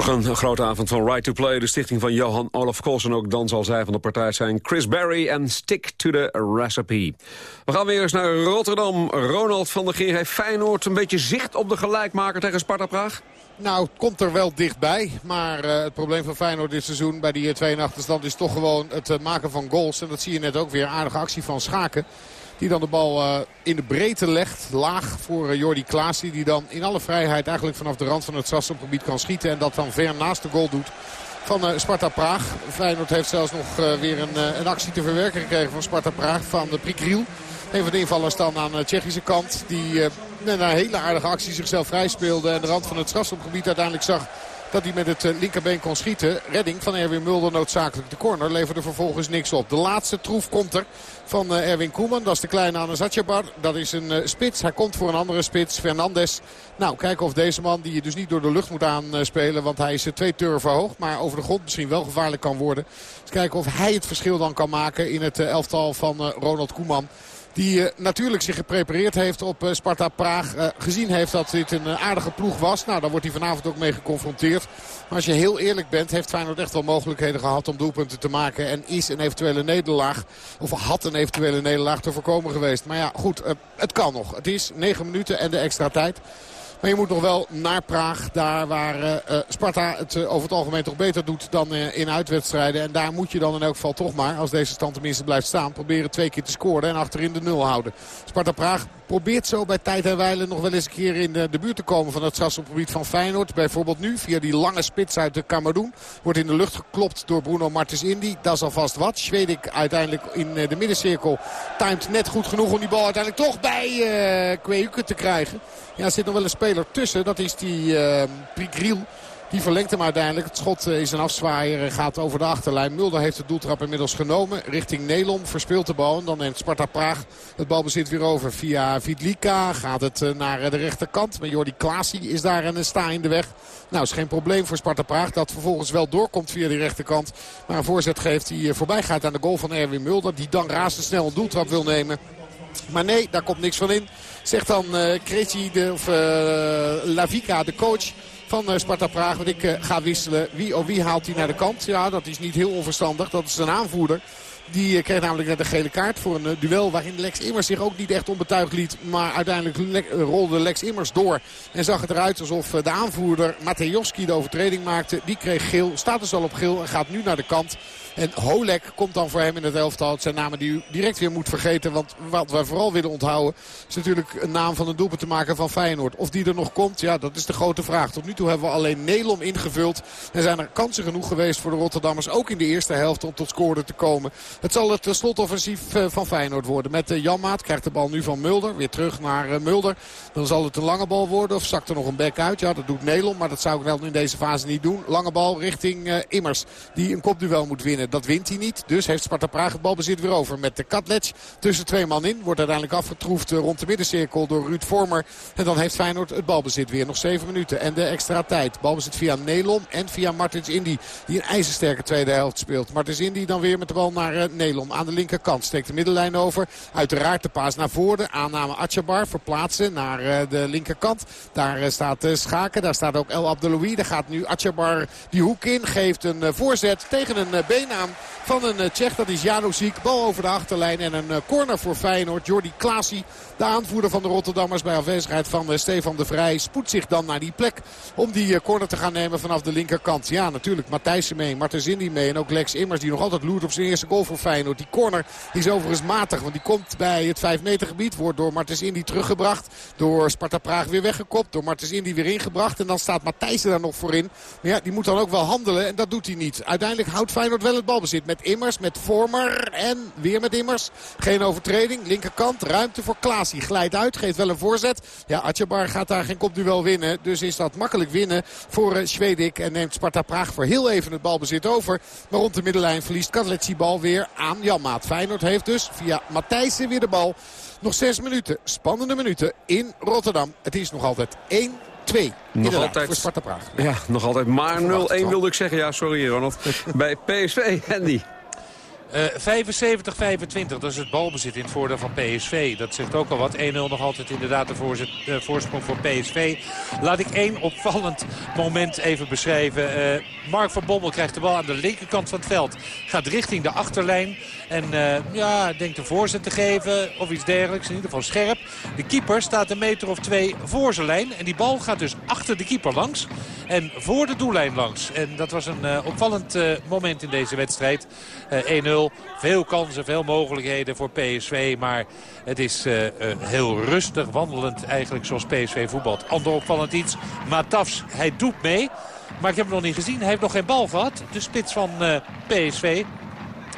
Morgen een grote avond van Right to Play, de stichting van Johan Olaf Kols. En ook dan zal zij van de partij zijn Chris Berry en Stick to the Recipe. We gaan weer eens naar Rotterdam. Ronald van der Geer heeft Feyenoord een beetje zicht op de gelijkmaker tegen Sparta Praag. Nou, het komt er wel dichtbij. Maar uh, het probleem van Feyenoord dit seizoen bij die 2 achterstand is toch gewoon het uh, maken van goals. En dat zie je net ook weer. Aardige actie van Schaken. Die dan de bal uh, in de breedte legt. Laag voor Jordi Klaasie. Die dan in alle vrijheid eigenlijk vanaf de rand van het strafschopgebied kan schieten. En dat dan ver naast de goal doet van Sparta Praag. Feyenoord heeft zelfs nog weer een, een, actie te verwerken gekregen van Sparta Praag. Van de Prikriel. Een van de invallers dan aan de Tsjechische kant. Die met een hele aardige actie zichzelf vrij speelde. En de rand van het strafschopgebied uiteindelijk zag dat hij met het linkerbeen kon schieten. Redding van Erwin Mulder noodzakelijk de corner. Leverde vervolgens niks op. De laatste troef komt er van Erwin Koeman. Dat is de kleine Anas Atjabar. Dat is een spits. Hij komt voor een andere spits. Fernandes. Nou, kijken of deze man, die je dus niet door de lucht moet aanspelen. Want hij is twee turven hoog. Maar over de grond misschien wel gevaarlijk kan worden. Dus kijken of hij het verschil dan kan maken in het elftal van Ronald Koeman. Die uh, natuurlijk zich geprepareerd heeft op uh, Sparta Praag. Uh, gezien heeft dat dit een aardige ploeg was. Nou, daar wordt hij vanavond ook mee geconfronteerd. Maar als je heel eerlijk bent, heeft Feyenoord echt wel mogelijkheden gehad om doelpunten te maken. En is een eventuele nederlaag, of had een eventuele nederlaag te voorkomen geweest. Maar ja, goed, het kan nog. Het is 9 minuten en de extra tijd. Maar je moet nog wel naar Praag. Daar waar uh, Sparta het uh, over het algemeen toch beter doet dan in uitwedstrijden. En daar moet je dan in elk geval toch maar, als deze stand tenminste blijft staan... proberen twee keer te scoren en achterin de nul houden. Sparta Praag probeert zo bij tijd en wijle nog wel eens een keer in de, de buurt te komen van het strafschopgebied van Feyenoord. Bijvoorbeeld nu via die lange spits uit de Cameroen. Wordt in de lucht geklopt door Bruno Martens Indy. Dat is alvast wat. Schwedik uiteindelijk in de middencirkel timed net goed genoeg om die bal uiteindelijk toch bij uh, te krijgen. Ja, er zit nog wel een speler tussen. Dat is die uh, Prigriel. Die verlengt hem uiteindelijk. Het schot is een afzwaaier. Gaat over de achterlijn. Mulder heeft de doeltrap inmiddels genomen. Richting Nelom. Verspeelt de bal. En dan neemt Sparta Praag het balbezit weer over. Via Vidlika gaat het naar de rechterkant. Maar Jordi Klaasie is daar en sta in de weg. Nou, is geen probleem voor Sparta Praag. Dat vervolgens wel doorkomt via die rechterkant. Maar een voorzet geeft die voorbij gaat aan de goal van Erwin Mulder. Die dan razendsnel een doeltrap wil nemen. Maar nee, daar komt niks van in. Zegt dan uh, de, of uh, Lavica, de coach van uh, Sparta Praag. Want ik ga wisselen. Wie of wie haalt hij naar de kant? Ja, dat is niet heel onverstandig. Dat is een aanvoerder. Die kreeg namelijk net een gele kaart voor een duel waarin Lex Immers zich ook niet echt onbetuigd liet. Maar uiteindelijk rolde Lex Immers door. En zag het eruit alsof de aanvoerder Matejowski de overtreding maakte. Die kreeg geel, staat dus al op geel en gaat nu naar de kant. En Holek komt dan voor hem in het elftal. Het zijn namen die u direct weer moet vergeten. Want wat wij vooral willen onthouden is natuurlijk een naam van een doelpunt te maken van Feyenoord. Of die er nog komt, ja dat is de grote vraag. Tot nu toe hebben we alleen Nelom ingevuld. En zijn er kansen genoeg geweest voor de Rotterdammers. Ook in de eerste helft om tot scoren te komen. Het zal het slotoffensief van Feyenoord worden. Met Janmaat krijgt de bal nu van Mulder. Weer terug naar Mulder. Dan zal het een lange bal worden. Of zakt er nog een bek uit. Ja dat doet Nelom. Maar dat zou ik wel in deze fase niet doen. Lange bal richting Immers. Die een kopduel moet winnen. Dat wint hij niet. Dus heeft Sparta Praag het balbezit weer over. Met de Katlec tussen twee man in. Wordt uiteindelijk afgetroefd rond de middencirkel door Ruud Vormer. En dan heeft Feyenoord het balbezit weer. Nog zeven minuten. En de extra tijd. Balbezit via Nelom en via Martins Indy. Die een ijzersterke tweede helft speelt. Martins Indy dan weer met de bal naar uh, Nelom. Aan de linkerkant steekt de middenlijn over. Uiteraard de paas naar voren. Aanname Atjabar verplaatsen naar uh, de linkerkant. Daar staat Schaken. Daar staat ook El Abdeloui. Daar gaat nu Atjabar die hoek in. Geeft een voorzet tegen een been van een Tsjech. Dat is Janosiek. Bal over de achterlijn en een corner voor Feyenoord. Jordi Klaasie, de aanvoerder van de Rotterdammers bij afwezigheid van Stefan de Vrij. Spoedt zich dan naar die plek om die corner te gaan nemen vanaf de linkerkant. Ja, natuurlijk Matthijssen mee, Marten Zindi mee en ook Lex Immers die nog altijd loert op zijn eerste goal voor Feyenoord. Die corner is overigens matig, want die komt bij het 5 meter gebied. Wordt door Martens Indy teruggebracht. Door Sparta Praag weer weggekopt. Door Martens Indy weer ingebracht. En dan staat Matthijssen daar nog voor in. Maar ja, die moet dan ook wel handelen en dat doet hij niet. Uiteindelijk houdt Feyenoord wel het balbezit met Immers, met Vormer en weer met Immers. Geen overtreding. Linkerkant, ruimte voor Klaas. Die glijdt uit, geeft wel een voorzet. Ja, Atjebar gaat daar geen kopduel winnen. Dus is dat makkelijk winnen voor uh, Schwedik. En neemt Sparta Praag voor heel even het balbezit over. Maar rond de middenlijn verliest Kadletsi bal weer aan Janmaat. Feyenoord heeft dus via Matthijssen weer de bal. Nog zes minuten, spannende minuten in Rotterdam. Het is nog altijd 1 2. Nog altijd, voor Sparta Praag. Ja, nog altijd maar 0-1 wilde ik zeggen. Ja, sorry Ronald. Bij PSV, Andy. Uh, 75, 25, dat is het balbezit in het voordeel van PSV. Dat zegt ook al wat. 1-0 nog altijd inderdaad de uh, voorsprong voor PSV. Laat ik één opvallend moment even beschrijven. Uh, Mark van Bommel krijgt de bal aan de linkerkant van het veld. Gaat richting de achterlijn. En ja, denkt een voorzet te geven of iets dergelijks. In ieder geval scherp. De keeper staat een meter of twee voor zijn lijn. En die bal gaat dus achter de keeper langs. En voor de doellijn langs. En dat was een opvallend moment in deze wedstrijd. 1-0. Veel kansen, veel mogelijkheden voor PSV. Maar het is uh, uh, heel rustig wandelend eigenlijk zoals PSV voetbalt. Ander opvallend iets. Matafs, hij doet mee. Maar ik heb hem nog niet gezien. Hij heeft nog geen bal gehad. De spits van uh, PSV.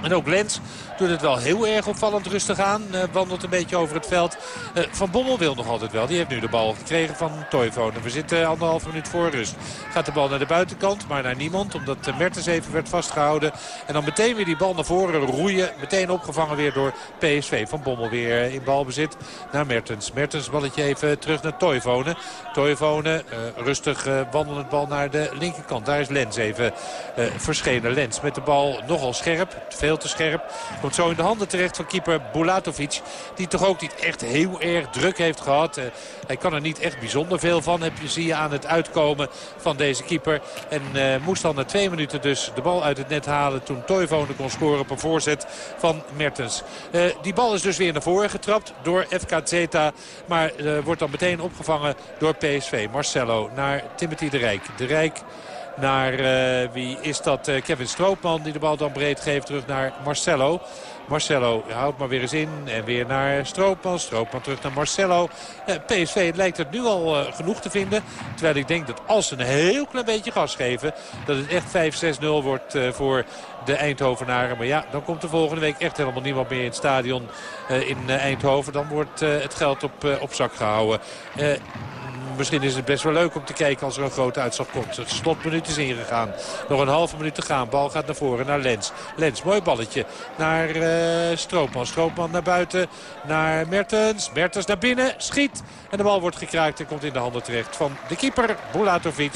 En ook Lens doet het wel heel erg opvallend rustig aan. Uh, wandelt een beetje over het veld. Uh, van Bommel wil nog altijd wel. Die heeft nu de bal gekregen van Toivonen. We zitten anderhalf minuut voor rust. Gaat de bal naar de buitenkant, maar naar niemand. Omdat Mertens even werd vastgehouden. En dan meteen weer die bal naar voren roeien. Meteen opgevangen weer door PSV. Van Bommel weer in balbezit naar Mertens. Mertens balletje even terug naar Toivonen. Toivonen uh, rustig wandelend bal naar de linkerkant. Daar is Lens even verschenen. Lens met de bal nogal scherp. Veel te scherp. Zo in de handen terecht van keeper Bulatovic. Die toch ook niet echt heel erg druk heeft gehad. Uh, hij kan er niet echt bijzonder veel van. Heb je, zie je aan het uitkomen van deze keeper. En uh, moest dan na twee minuten dus de bal uit het net halen. Toen Toivonen kon scoren op een voorzet van Mertens. Uh, die bal is dus weer naar voren getrapt door FK Zeta. Maar wordt dan meteen opgevangen door PSV. Marcelo naar Timothy de Rijk. De Rijk naar uh, wie is dat? Uh, Kevin Stroopman die de bal dan breed geeft terug naar Marcelo. Marcelo houdt maar weer eens in en weer naar Stroopman. Stroopman terug naar Marcelo. Uh, PSV lijkt het nu al genoeg te vinden. Terwijl ik denk dat als ze een heel klein beetje gas geven... dat het echt 5-6-0 wordt voor de Eindhovenaren. Maar ja, dan komt er volgende week echt helemaal niemand meer in het stadion in Eindhoven. Dan wordt het geld op, op zak gehouden misschien is het best wel leuk om te kijken als er een grote uitslag komt. Het slotminuut is ingegaan. Nog een halve minuut te gaan. Bal gaat naar voren naar Lens. Lens, mooi balletje. Naar uh, Stroopman. Stroopman naar buiten. Naar Mertens. Mertens naar binnen. Schiet. En de bal wordt gekraakt en komt in de handen terecht van de keeper Bulatovic.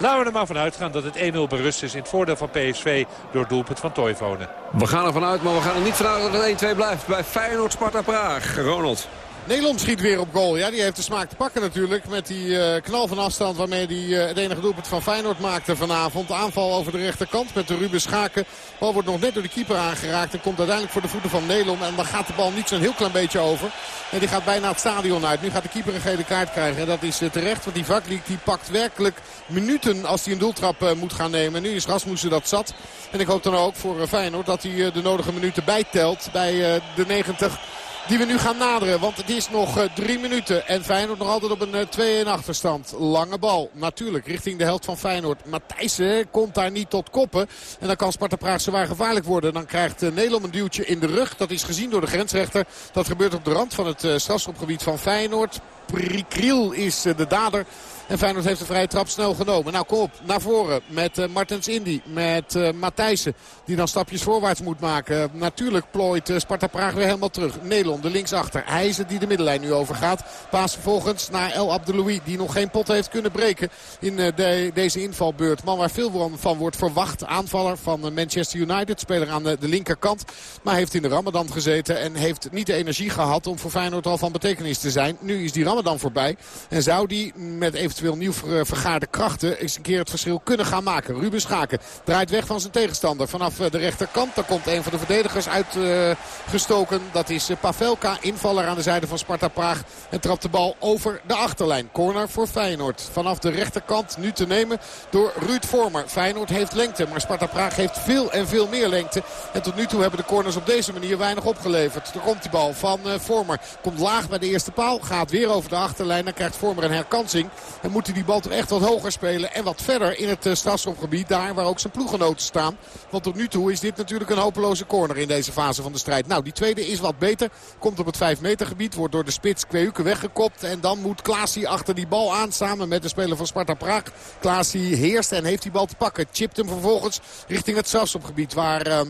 Laten we er maar vanuit gaan dat het 1-0 berust is in het voordeel van PSV door doelpunt van Toivonen. We gaan er vanuit, maar we gaan er niet vanuit dat het 1-2 blijft bij Feyenoord-Sparta Praag. Ronald. Nederland schiet weer op goal. Ja, die heeft de smaak te pakken natuurlijk. Met die uh, knal van afstand waarmee hij uh, het enige doelpunt van Feyenoord maakte vanavond. Aanval over de rechterkant met de Ruben Schaken. Bal wordt nog net door de keeper aangeraakt. En komt uiteindelijk voor de voeten van Nederland. En dan gaat de bal niet zo'n heel klein beetje over. En die gaat bijna het stadion uit. Nu gaat de keeper een gele kaart krijgen. En dat is uh, terecht. Want die Vakliek die pakt werkelijk minuten als hij een doeltrap moet gaan nemen. Nu is Rasmussen dat zat. En ik hoop dan ook voor Feyenoord dat hij de nodige minuten bijtelt bij de 90 die we nu gaan naderen. Want het is nog uh, drie minuten. En Feyenoord nog altijd op een uh, 2-1 achterstand. Lange bal. Natuurlijk richting de helft van Feyenoord. Matthijssen komt daar niet tot koppen. En dan kan Sparta Praag zwaar gevaarlijk worden. Dan krijgt uh, Nederland een duwtje in de rug. Dat is gezien door de grensrechter. Dat gebeurt op de rand van het strafschopgebied van Feyenoord. Prikriel is de dader. En Feyenoord heeft de vrije trap snel genomen. Nou kom op, naar voren met uh, Martens Indy, met uh, Matthijssen. Die dan stapjes voorwaarts moet maken. natuurlijk plooit uh, Sparta Praag weer helemaal terug. Nederland de linksachter. Hij die de middenlijn nu overgaat. Paas vervolgens naar El Abdeloui. Die nog geen pot heeft kunnen breken in de, deze invalbeurt. Man waar veel van wordt verwacht. Aanvaller van Manchester United. Speler aan de, de linkerkant. Maar heeft in de Ramadan gezeten. En heeft niet de energie gehad om voor Feyenoord al van betekenis te zijn. Nu is die Ramadan voorbij. En zou die met eventueel eventueel nieuw vergaarde krachten eens een keer het verschil kunnen gaan maken. Ruben Schaken draait weg van zijn tegenstander vanaf eh, de rechterkant. Daar komt een van de verdedigers uitgestoken. dat is eh, Pavelka, invaller aan de zijde van Sparta Praag. En trapt de bal over de achterlijn. Corner voor Feyenoord. Vanaf de rechterkant nu te nemen door Ruud Vormer. Feyenoord heeft lengte, maar Sparta Praag heeft veel en veel meer lengte. En tot nu toe hebben de corners op deze manier weinig opgeleverd. Er komt die bal van Vormer. Komt laag bij de eerste paal. Gaat weer over de achterlijn. Dan krijgt Vormer een herkansing. Dan moet hij die bal toch echt wat hoger spelen. En wat verder in het uh, strafschopgebied. Daar waar ook zijn ploeggenoten staan. Want tot nu toe is dit natuurlijk een hopeloze corner in deze fase van de strijd. Nou, die tweede is wat beter. Komt op het 5 meter gebied. Wordt door de spits Kweuken weggekopt. En dan moet Klaasie achter die bal aan. Samen met de speler van Sparta Praag. Klaasie heerst en heeft die bal te pakken. Chipt hem vervolgens richting het strafschopgebied. Waar... Uh,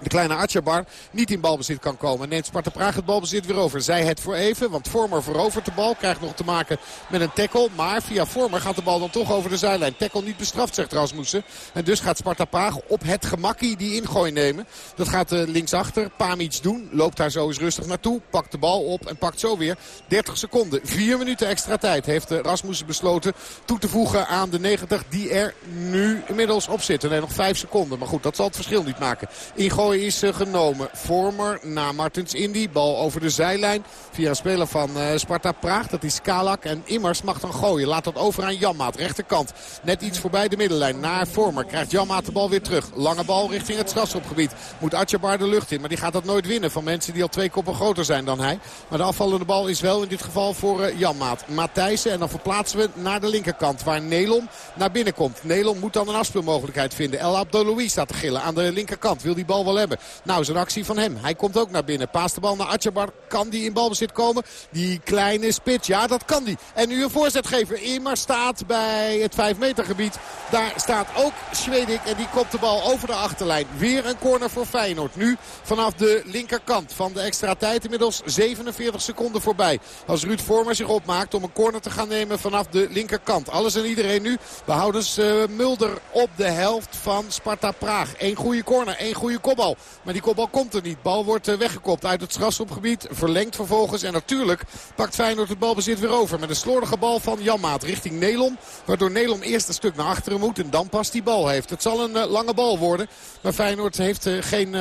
de kleine Atjabar niet in balbezit kan komen. Neemt Sparta Praag het balbezit weer over. Zij het voor even, want Vormer verovert de bal. Krijgt nog te maken met een tackle. Maar via Vormer gaat de bal dan toch over de zijlijn. Tackle niet bestraft, zegt Rasmussen. En dus gaat Sparta Praag op het gemakkie die ingooi nemen. Dat gaat uh, linksachter Pamic doen. Loopt daar zo eens rustig naartoe. Pakt de bal op en pakt zo weer 30 seconden. Vier minuten extra tijd heeft uh, Rasmussen besloten toe te voegen aan de 90 die er nu inmiddels op zitten. Nee, nog 5 seconden. Maar goed, dat zal het verschil niet maken. Ingooi is uh, genomen. Vormer na Martens Indy. Bal over de zijlijn. Via een speler van uh, Sparta Praag. Dat is Kalak. En Immers mag dan gooien. Laat dat over aan Janmaat. Rechterkant. Net iets voorbij de middenlijn. Naar Vormer. Krijgt Janmaat de bal weer terug. Lange bal richting het strafschopgebied. Moet Atjabar de lucht in. Maar die gaat dat nooit winnen. Van mensen die al twee koppen groter zijn dan hij. Maar de afvallende bal is wel in dit geval voor uh, Janmaat. Matthijssen. En dan verplaatsen we naar de linkerkant. Waar Nelom naar binnen komt. Nelom moet dan een afspeelmogelijkheid vinden. El Abdoloui staat te gillen aan de linkerkant. Wil die bal Nou, is een actie van hem. Hij komt ook naar binnen. Paast de bal naar Atjabar. Kan die in balbezit komen? Die kleine spits. Ja, dat kan die. En nu een voorzetgever. Immer staat bij het 5 meter gebied. Daar staat ook Schwedik. En die kopt de bal over de achterlijn. Weer een corner voor Feyenoord. Nu vanaf de linkerkant van de extra tijd. Inmiddels 47 seconden voorbij. Als Ruud Vormer zich opmaakt om een corner te gaan nemen vanaf de linkerkant. Alles en iedereen nu. Behoudens uh, Mulder op de helft van Sparta Praag. Eén goede corner, één goede Maar die kopbal komt er niet. Bal wordt uh, weggekopt uit het strafschopgebied. Verlengd vervolgens. En natuurlijk pakt Feyenoord het balbezit weer over. Met een slordige bal van Janmaat richting Nelom. Waardoor Nelom eerst een stuk naar achteren moet. En dan pas die bal heeft. Het zal een uh, lange bal worden. Maar Feyenoord heeft geen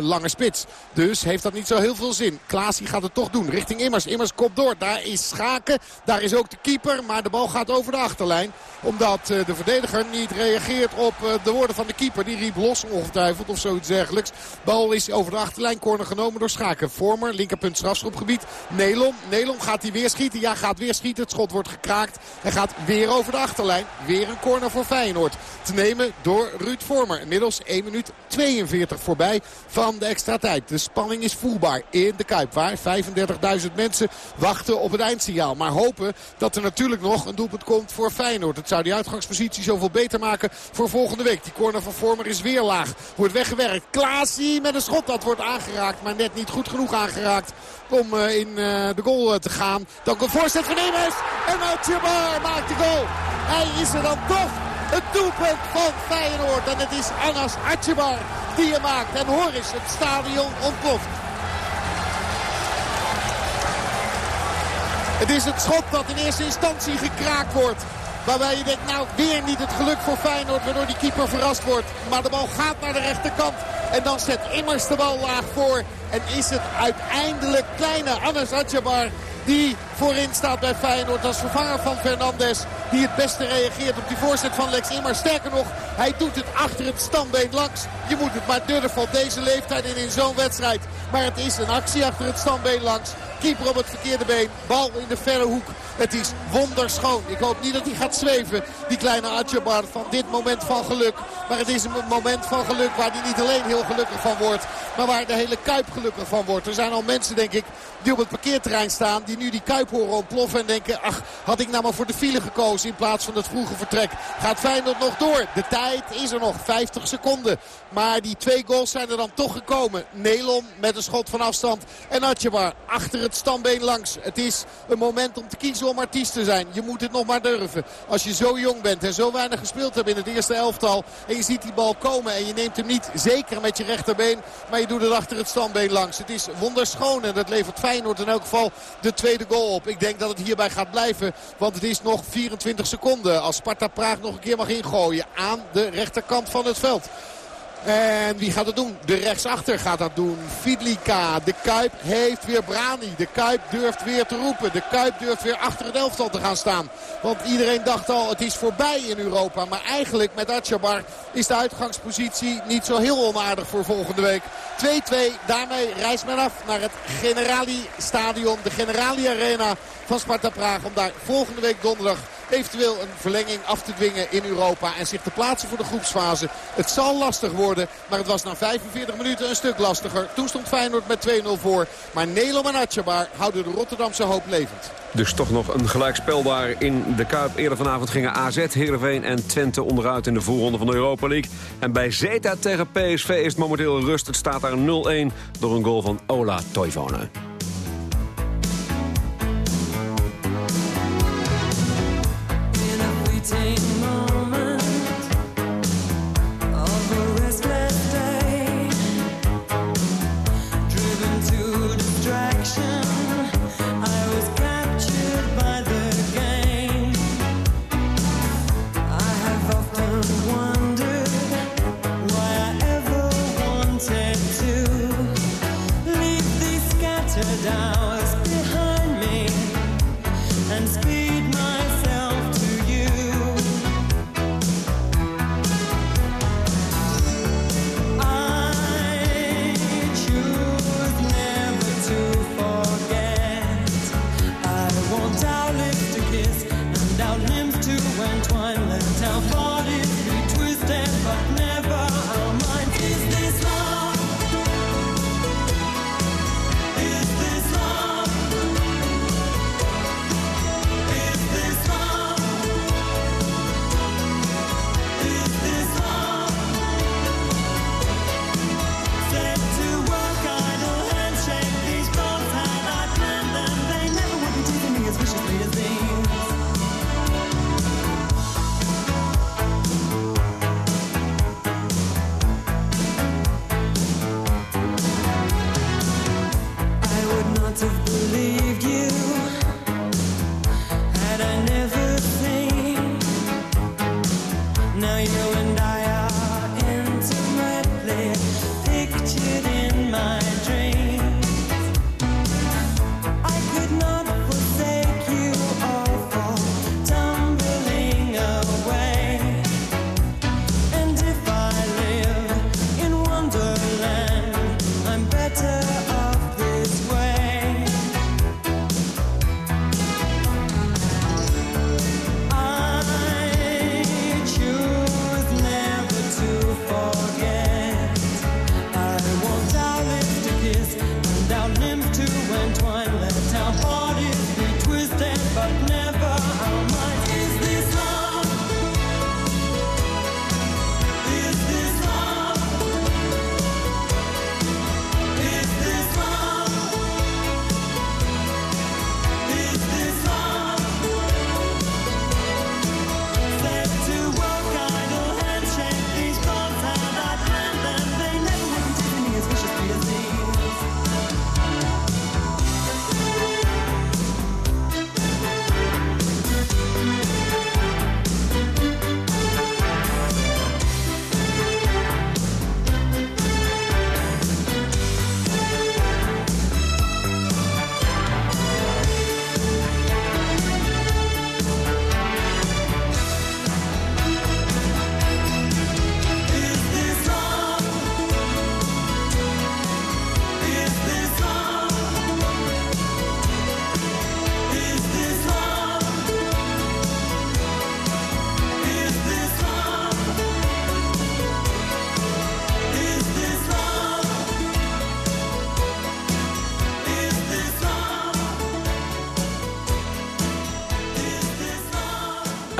lange spits. Dus heeft dat niet zo heel veel zin. Klaasie gaat het toch doen. Richting Immers. Immers kopt door. Daar is Schaken. Daar is ook de keeper. Maar de bal gaat over de achterlijn. Omdat de verdediger niet reageert op de woorden van de keeper. Die riep los ongetwijfeld of zoiets dergelijks. Bal is over de achterlijn. Corner genomen door Schaken. Vormer. Linkerpunt strafschopgebied. Nelom. Nelom gaat hij weer schieten. Ja, gaat weer schieten. Het schot wordt gekraakt. Hij gaat weer over de achterlijn. Weer een corner voor Feyenoord. Te nemen door Ruud Vormer. Inmiddels 1 minuut 42 voorbij van de extra tijd. De spanning is voelbaar in de Kuip. Waar 35.000 mensen wachten op het eindsignaal. Maar hopen dat er natuurlijk nog een doelpunt komt voor Feyenoord. Het zou die uitgangspositie zoveel beter maken voor volgende week. Die corner van Vormer is weer laag. Wordt weggewerkt. Klaasie met een schot. Dat wordt aangeraakt. Maar net niet goed genoeg aangeraakt om uh, in uh, de goal uh, te gaan. Dan een voorzet van Immers. En Atjebar maakt de goal. Hij is er dan toch. Het doelpunt van Feyenoord. En het is Anas Atjebar die je maakt. En hoor eens, het stadion ontploft. Het is het schot dat in eerste instantie gekraakt wordt. Waarbij je denkt, nou weer niet het geluk voor Feyenoord. Waardoor die keeper verrast wordt. Maar de bal gaat naar de rechterkant. En dan zet Immers de bal laag voor. En is het uiteindelijk kleine Anas Atjabar die voorin staat bij Feyenoord als vervanger van Fernandes. Die het beste reageert op die voorzet van Lex Immers. Sterker nog, hij doet het achter het standbeen langs. Je moet het maar durven op deze leeftijd in zo'n wedstrijd. Maar het is een actie achter het standbeen langs. Keeper op het verkeerde been. Bal in de verre hoek. Het is wonderschoon. Ik hoop niet dat hij gaat zweven. Die kleine Atjabar van dit moment van geluk. Maar het is een moment van geluk waar hij niet alleen heel gelukkig van wordt. Maar waar de hele Kuip gelukkig van wordt. Er zijn al mensen denk ik die op het parkeerterrein staan. Die nu die Kuip horen ontploffen en denken. Ach had ik nou maar voor de file gekozen in plaats van het vroege vertrek. Gaat Feyenoord nog door. De tijd is er nog. 50 seconden. Maar die twee goals zijn er dan toch gekomen. Nelon met een schot van afstand. En Atjabar achter het standbeen langs. Het is een moment om te kiezen om artiest te zijn. Je moet het nog maar durven. Als je zo jong bent en zo weinig gespeeld hebt in het eerste elftal. En je ziet die bal komen en je neemt hem niet zeker met je rechterbeen. Maar je doet het achter het standbeen langs. Het is wonderschoon en dat levert Feyenoord in elk geval de tweede goal op. Ik denk dat het hierbij gaat blijven. Want het is nog 24 seconden als Sparta Praag nog een keer mag ingooien aan de rechterkant van het veld. En wie gaat het doen? De rechtsachter gaat dat doen. Fidlika. De Kuip heeft weer Brani. De Kuip durft weer te roepen. De Kuip durft weer achter het elftal te gaan staan. Want iedereen dacht al het is voorbij in Europa. Maar eigenlijk met Atjabar is de uitgangspositie niet zo heel onaardig voor volgende week. 2-2. Daarmee reist men af naar het Generali Stadion. De Generali Arena van Sparta Praag. Om daar volgende week donderdag eventueel een verlenging af te dwingen in Europa. En zich te plaatsen voor de groepsfase. Het zal lastig worden, maar het was na 45 minuten een stuk lastiger. Toen stond Feyenoord met 2-0 voor. Maar Nelom en Atjebaar houden de Rotterdamse hoop levend. Dus toch nog een gelijkspel daar in de Kuip. Eerder vanavond gingen AZ, Heerenveen en Twente onderuit in de voorronde van de Europa League. En bij Zeta tegen PSV is het momenteel rust. Het staat daar 0-1 door een goal van Ola Toivonen.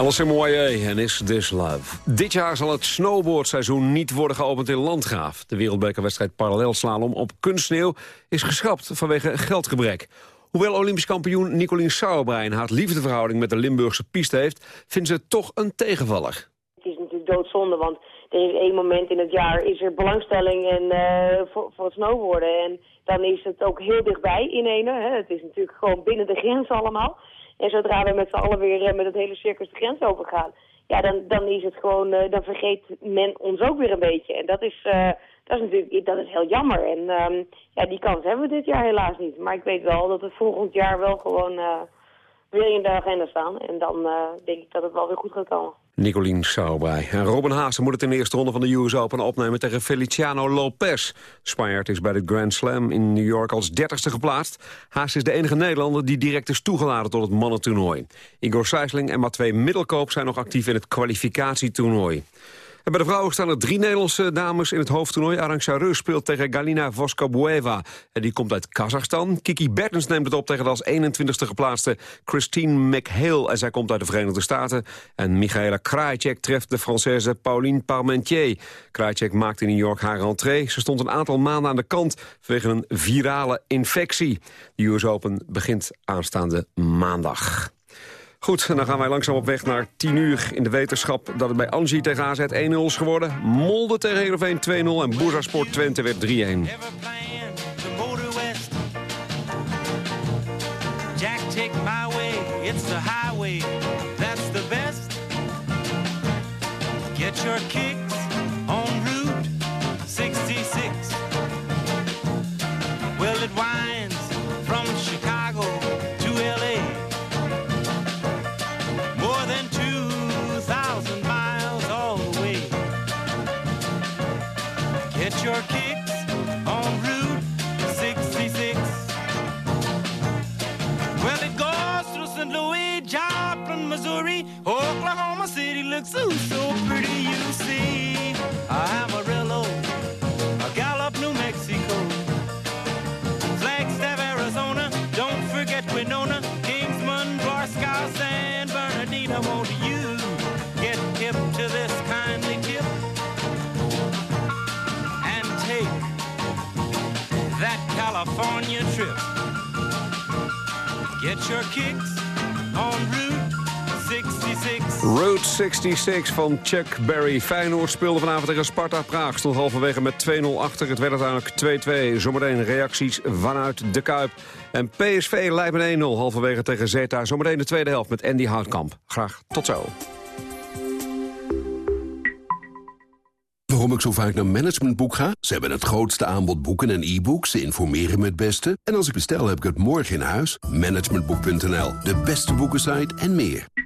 Alice Moyer en Is This Love. Dit jaar zal het snowboardseizoen niet worden geopend in Landgraaf. De wereldbekerwedstrijd parallelslalom op kunstsneeuw is geschrapt vanwege geldgebrek. Hoewel Olympisch kampioen Nicolien Sauerbrei een hard liefdeverhouding met de Limburgse piste heeft, vindt ze het toch een tegenvaller. Het is natuurlijk doodzonde, want is één moment in het jaar is er belangstelling en, eh, voor, voor het snowboarden. En dan is het ook heel dichtbij in ene. Hè. Het is natuurlijk gewoon binnen de grens allemaal. En zodra we met z'n allen weer eh, met het hele circus de grens overgaan, ja, dan, dan is het gewoon, eh, dan vergeet men ons ook weer een beetje. En dat is, eh, dat is natuurlijk, dat is heel jammer. En ehm, ja, die kans hebben we dit jaar helaas niet. Maar ik weet wel dat het volgend jaar wel gewoon weer in de agenda staan. En dan eh, denk ik dat het wel weer goed gaat komen. Nicolien Sauerbrei. En Robin Haase moet het in de eerste ronde van de US Open opnemen tegen Feliciano Lopez. Spanjaard is bij de Grand Slam in New York als dertigste geplaatst. Haase is de enige Nederlander die direct is toegeladen tot het mannentoernooi. Igor Sijsling en Matwee Middelkoop zijn nog actief in het kwalificatietoernooi. En bij de vrouwen staan er drie Nederlandse dames in het hoofdtoernooi. Arantxa Reus speelt tegen Galina Voskabueva. En die komt uit Kazachstan. Kiki Bertens neemt het op tegen de als 21ste geplaatste Christine McHale. En zij komt uit de Verenigde Staten. En Michaela Krajcek treft de Française Pauline Parmentier. Krajcek maakt in New York haar rentree. Ze stond een aantal maanden aan de kant vanwege een virale infectie. De US Open begint aanstaande maandag. Goed, dan gaan wij langzaam op weg naar 10 uur in de wetenschap... dat het bij Angie tegen AZ 1-0 is geworden. Molde tegen Heerenveen 2-0 en Boerzasport Twente werd 3-1. Jack, take my way, it's the highway, that's the best. Get your kicks 66 van Chuck Berry. Feyenoord speelde vanavond tegen Sparta Praag. Stond halverwege met 2-0 achter. Het werd uiteindelijk 2-2. Zometeen reacties vanuit de Kuip. En PSV leidt met 1-0 halverwege tegen Zeta. Zometeen de tweede helft met Andy Houtkamp. Graag tot zo. Waarom ik zo vaak naar Managementboek ga? Ze hebben het grootste aanbod boeken en e-books. Ze informeren me het beste. En als ik bestel, heb ik het morgen in huis. Managementboek.nl, de beste boekensite en meer.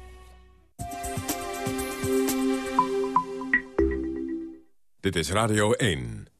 Dit is Radio 1.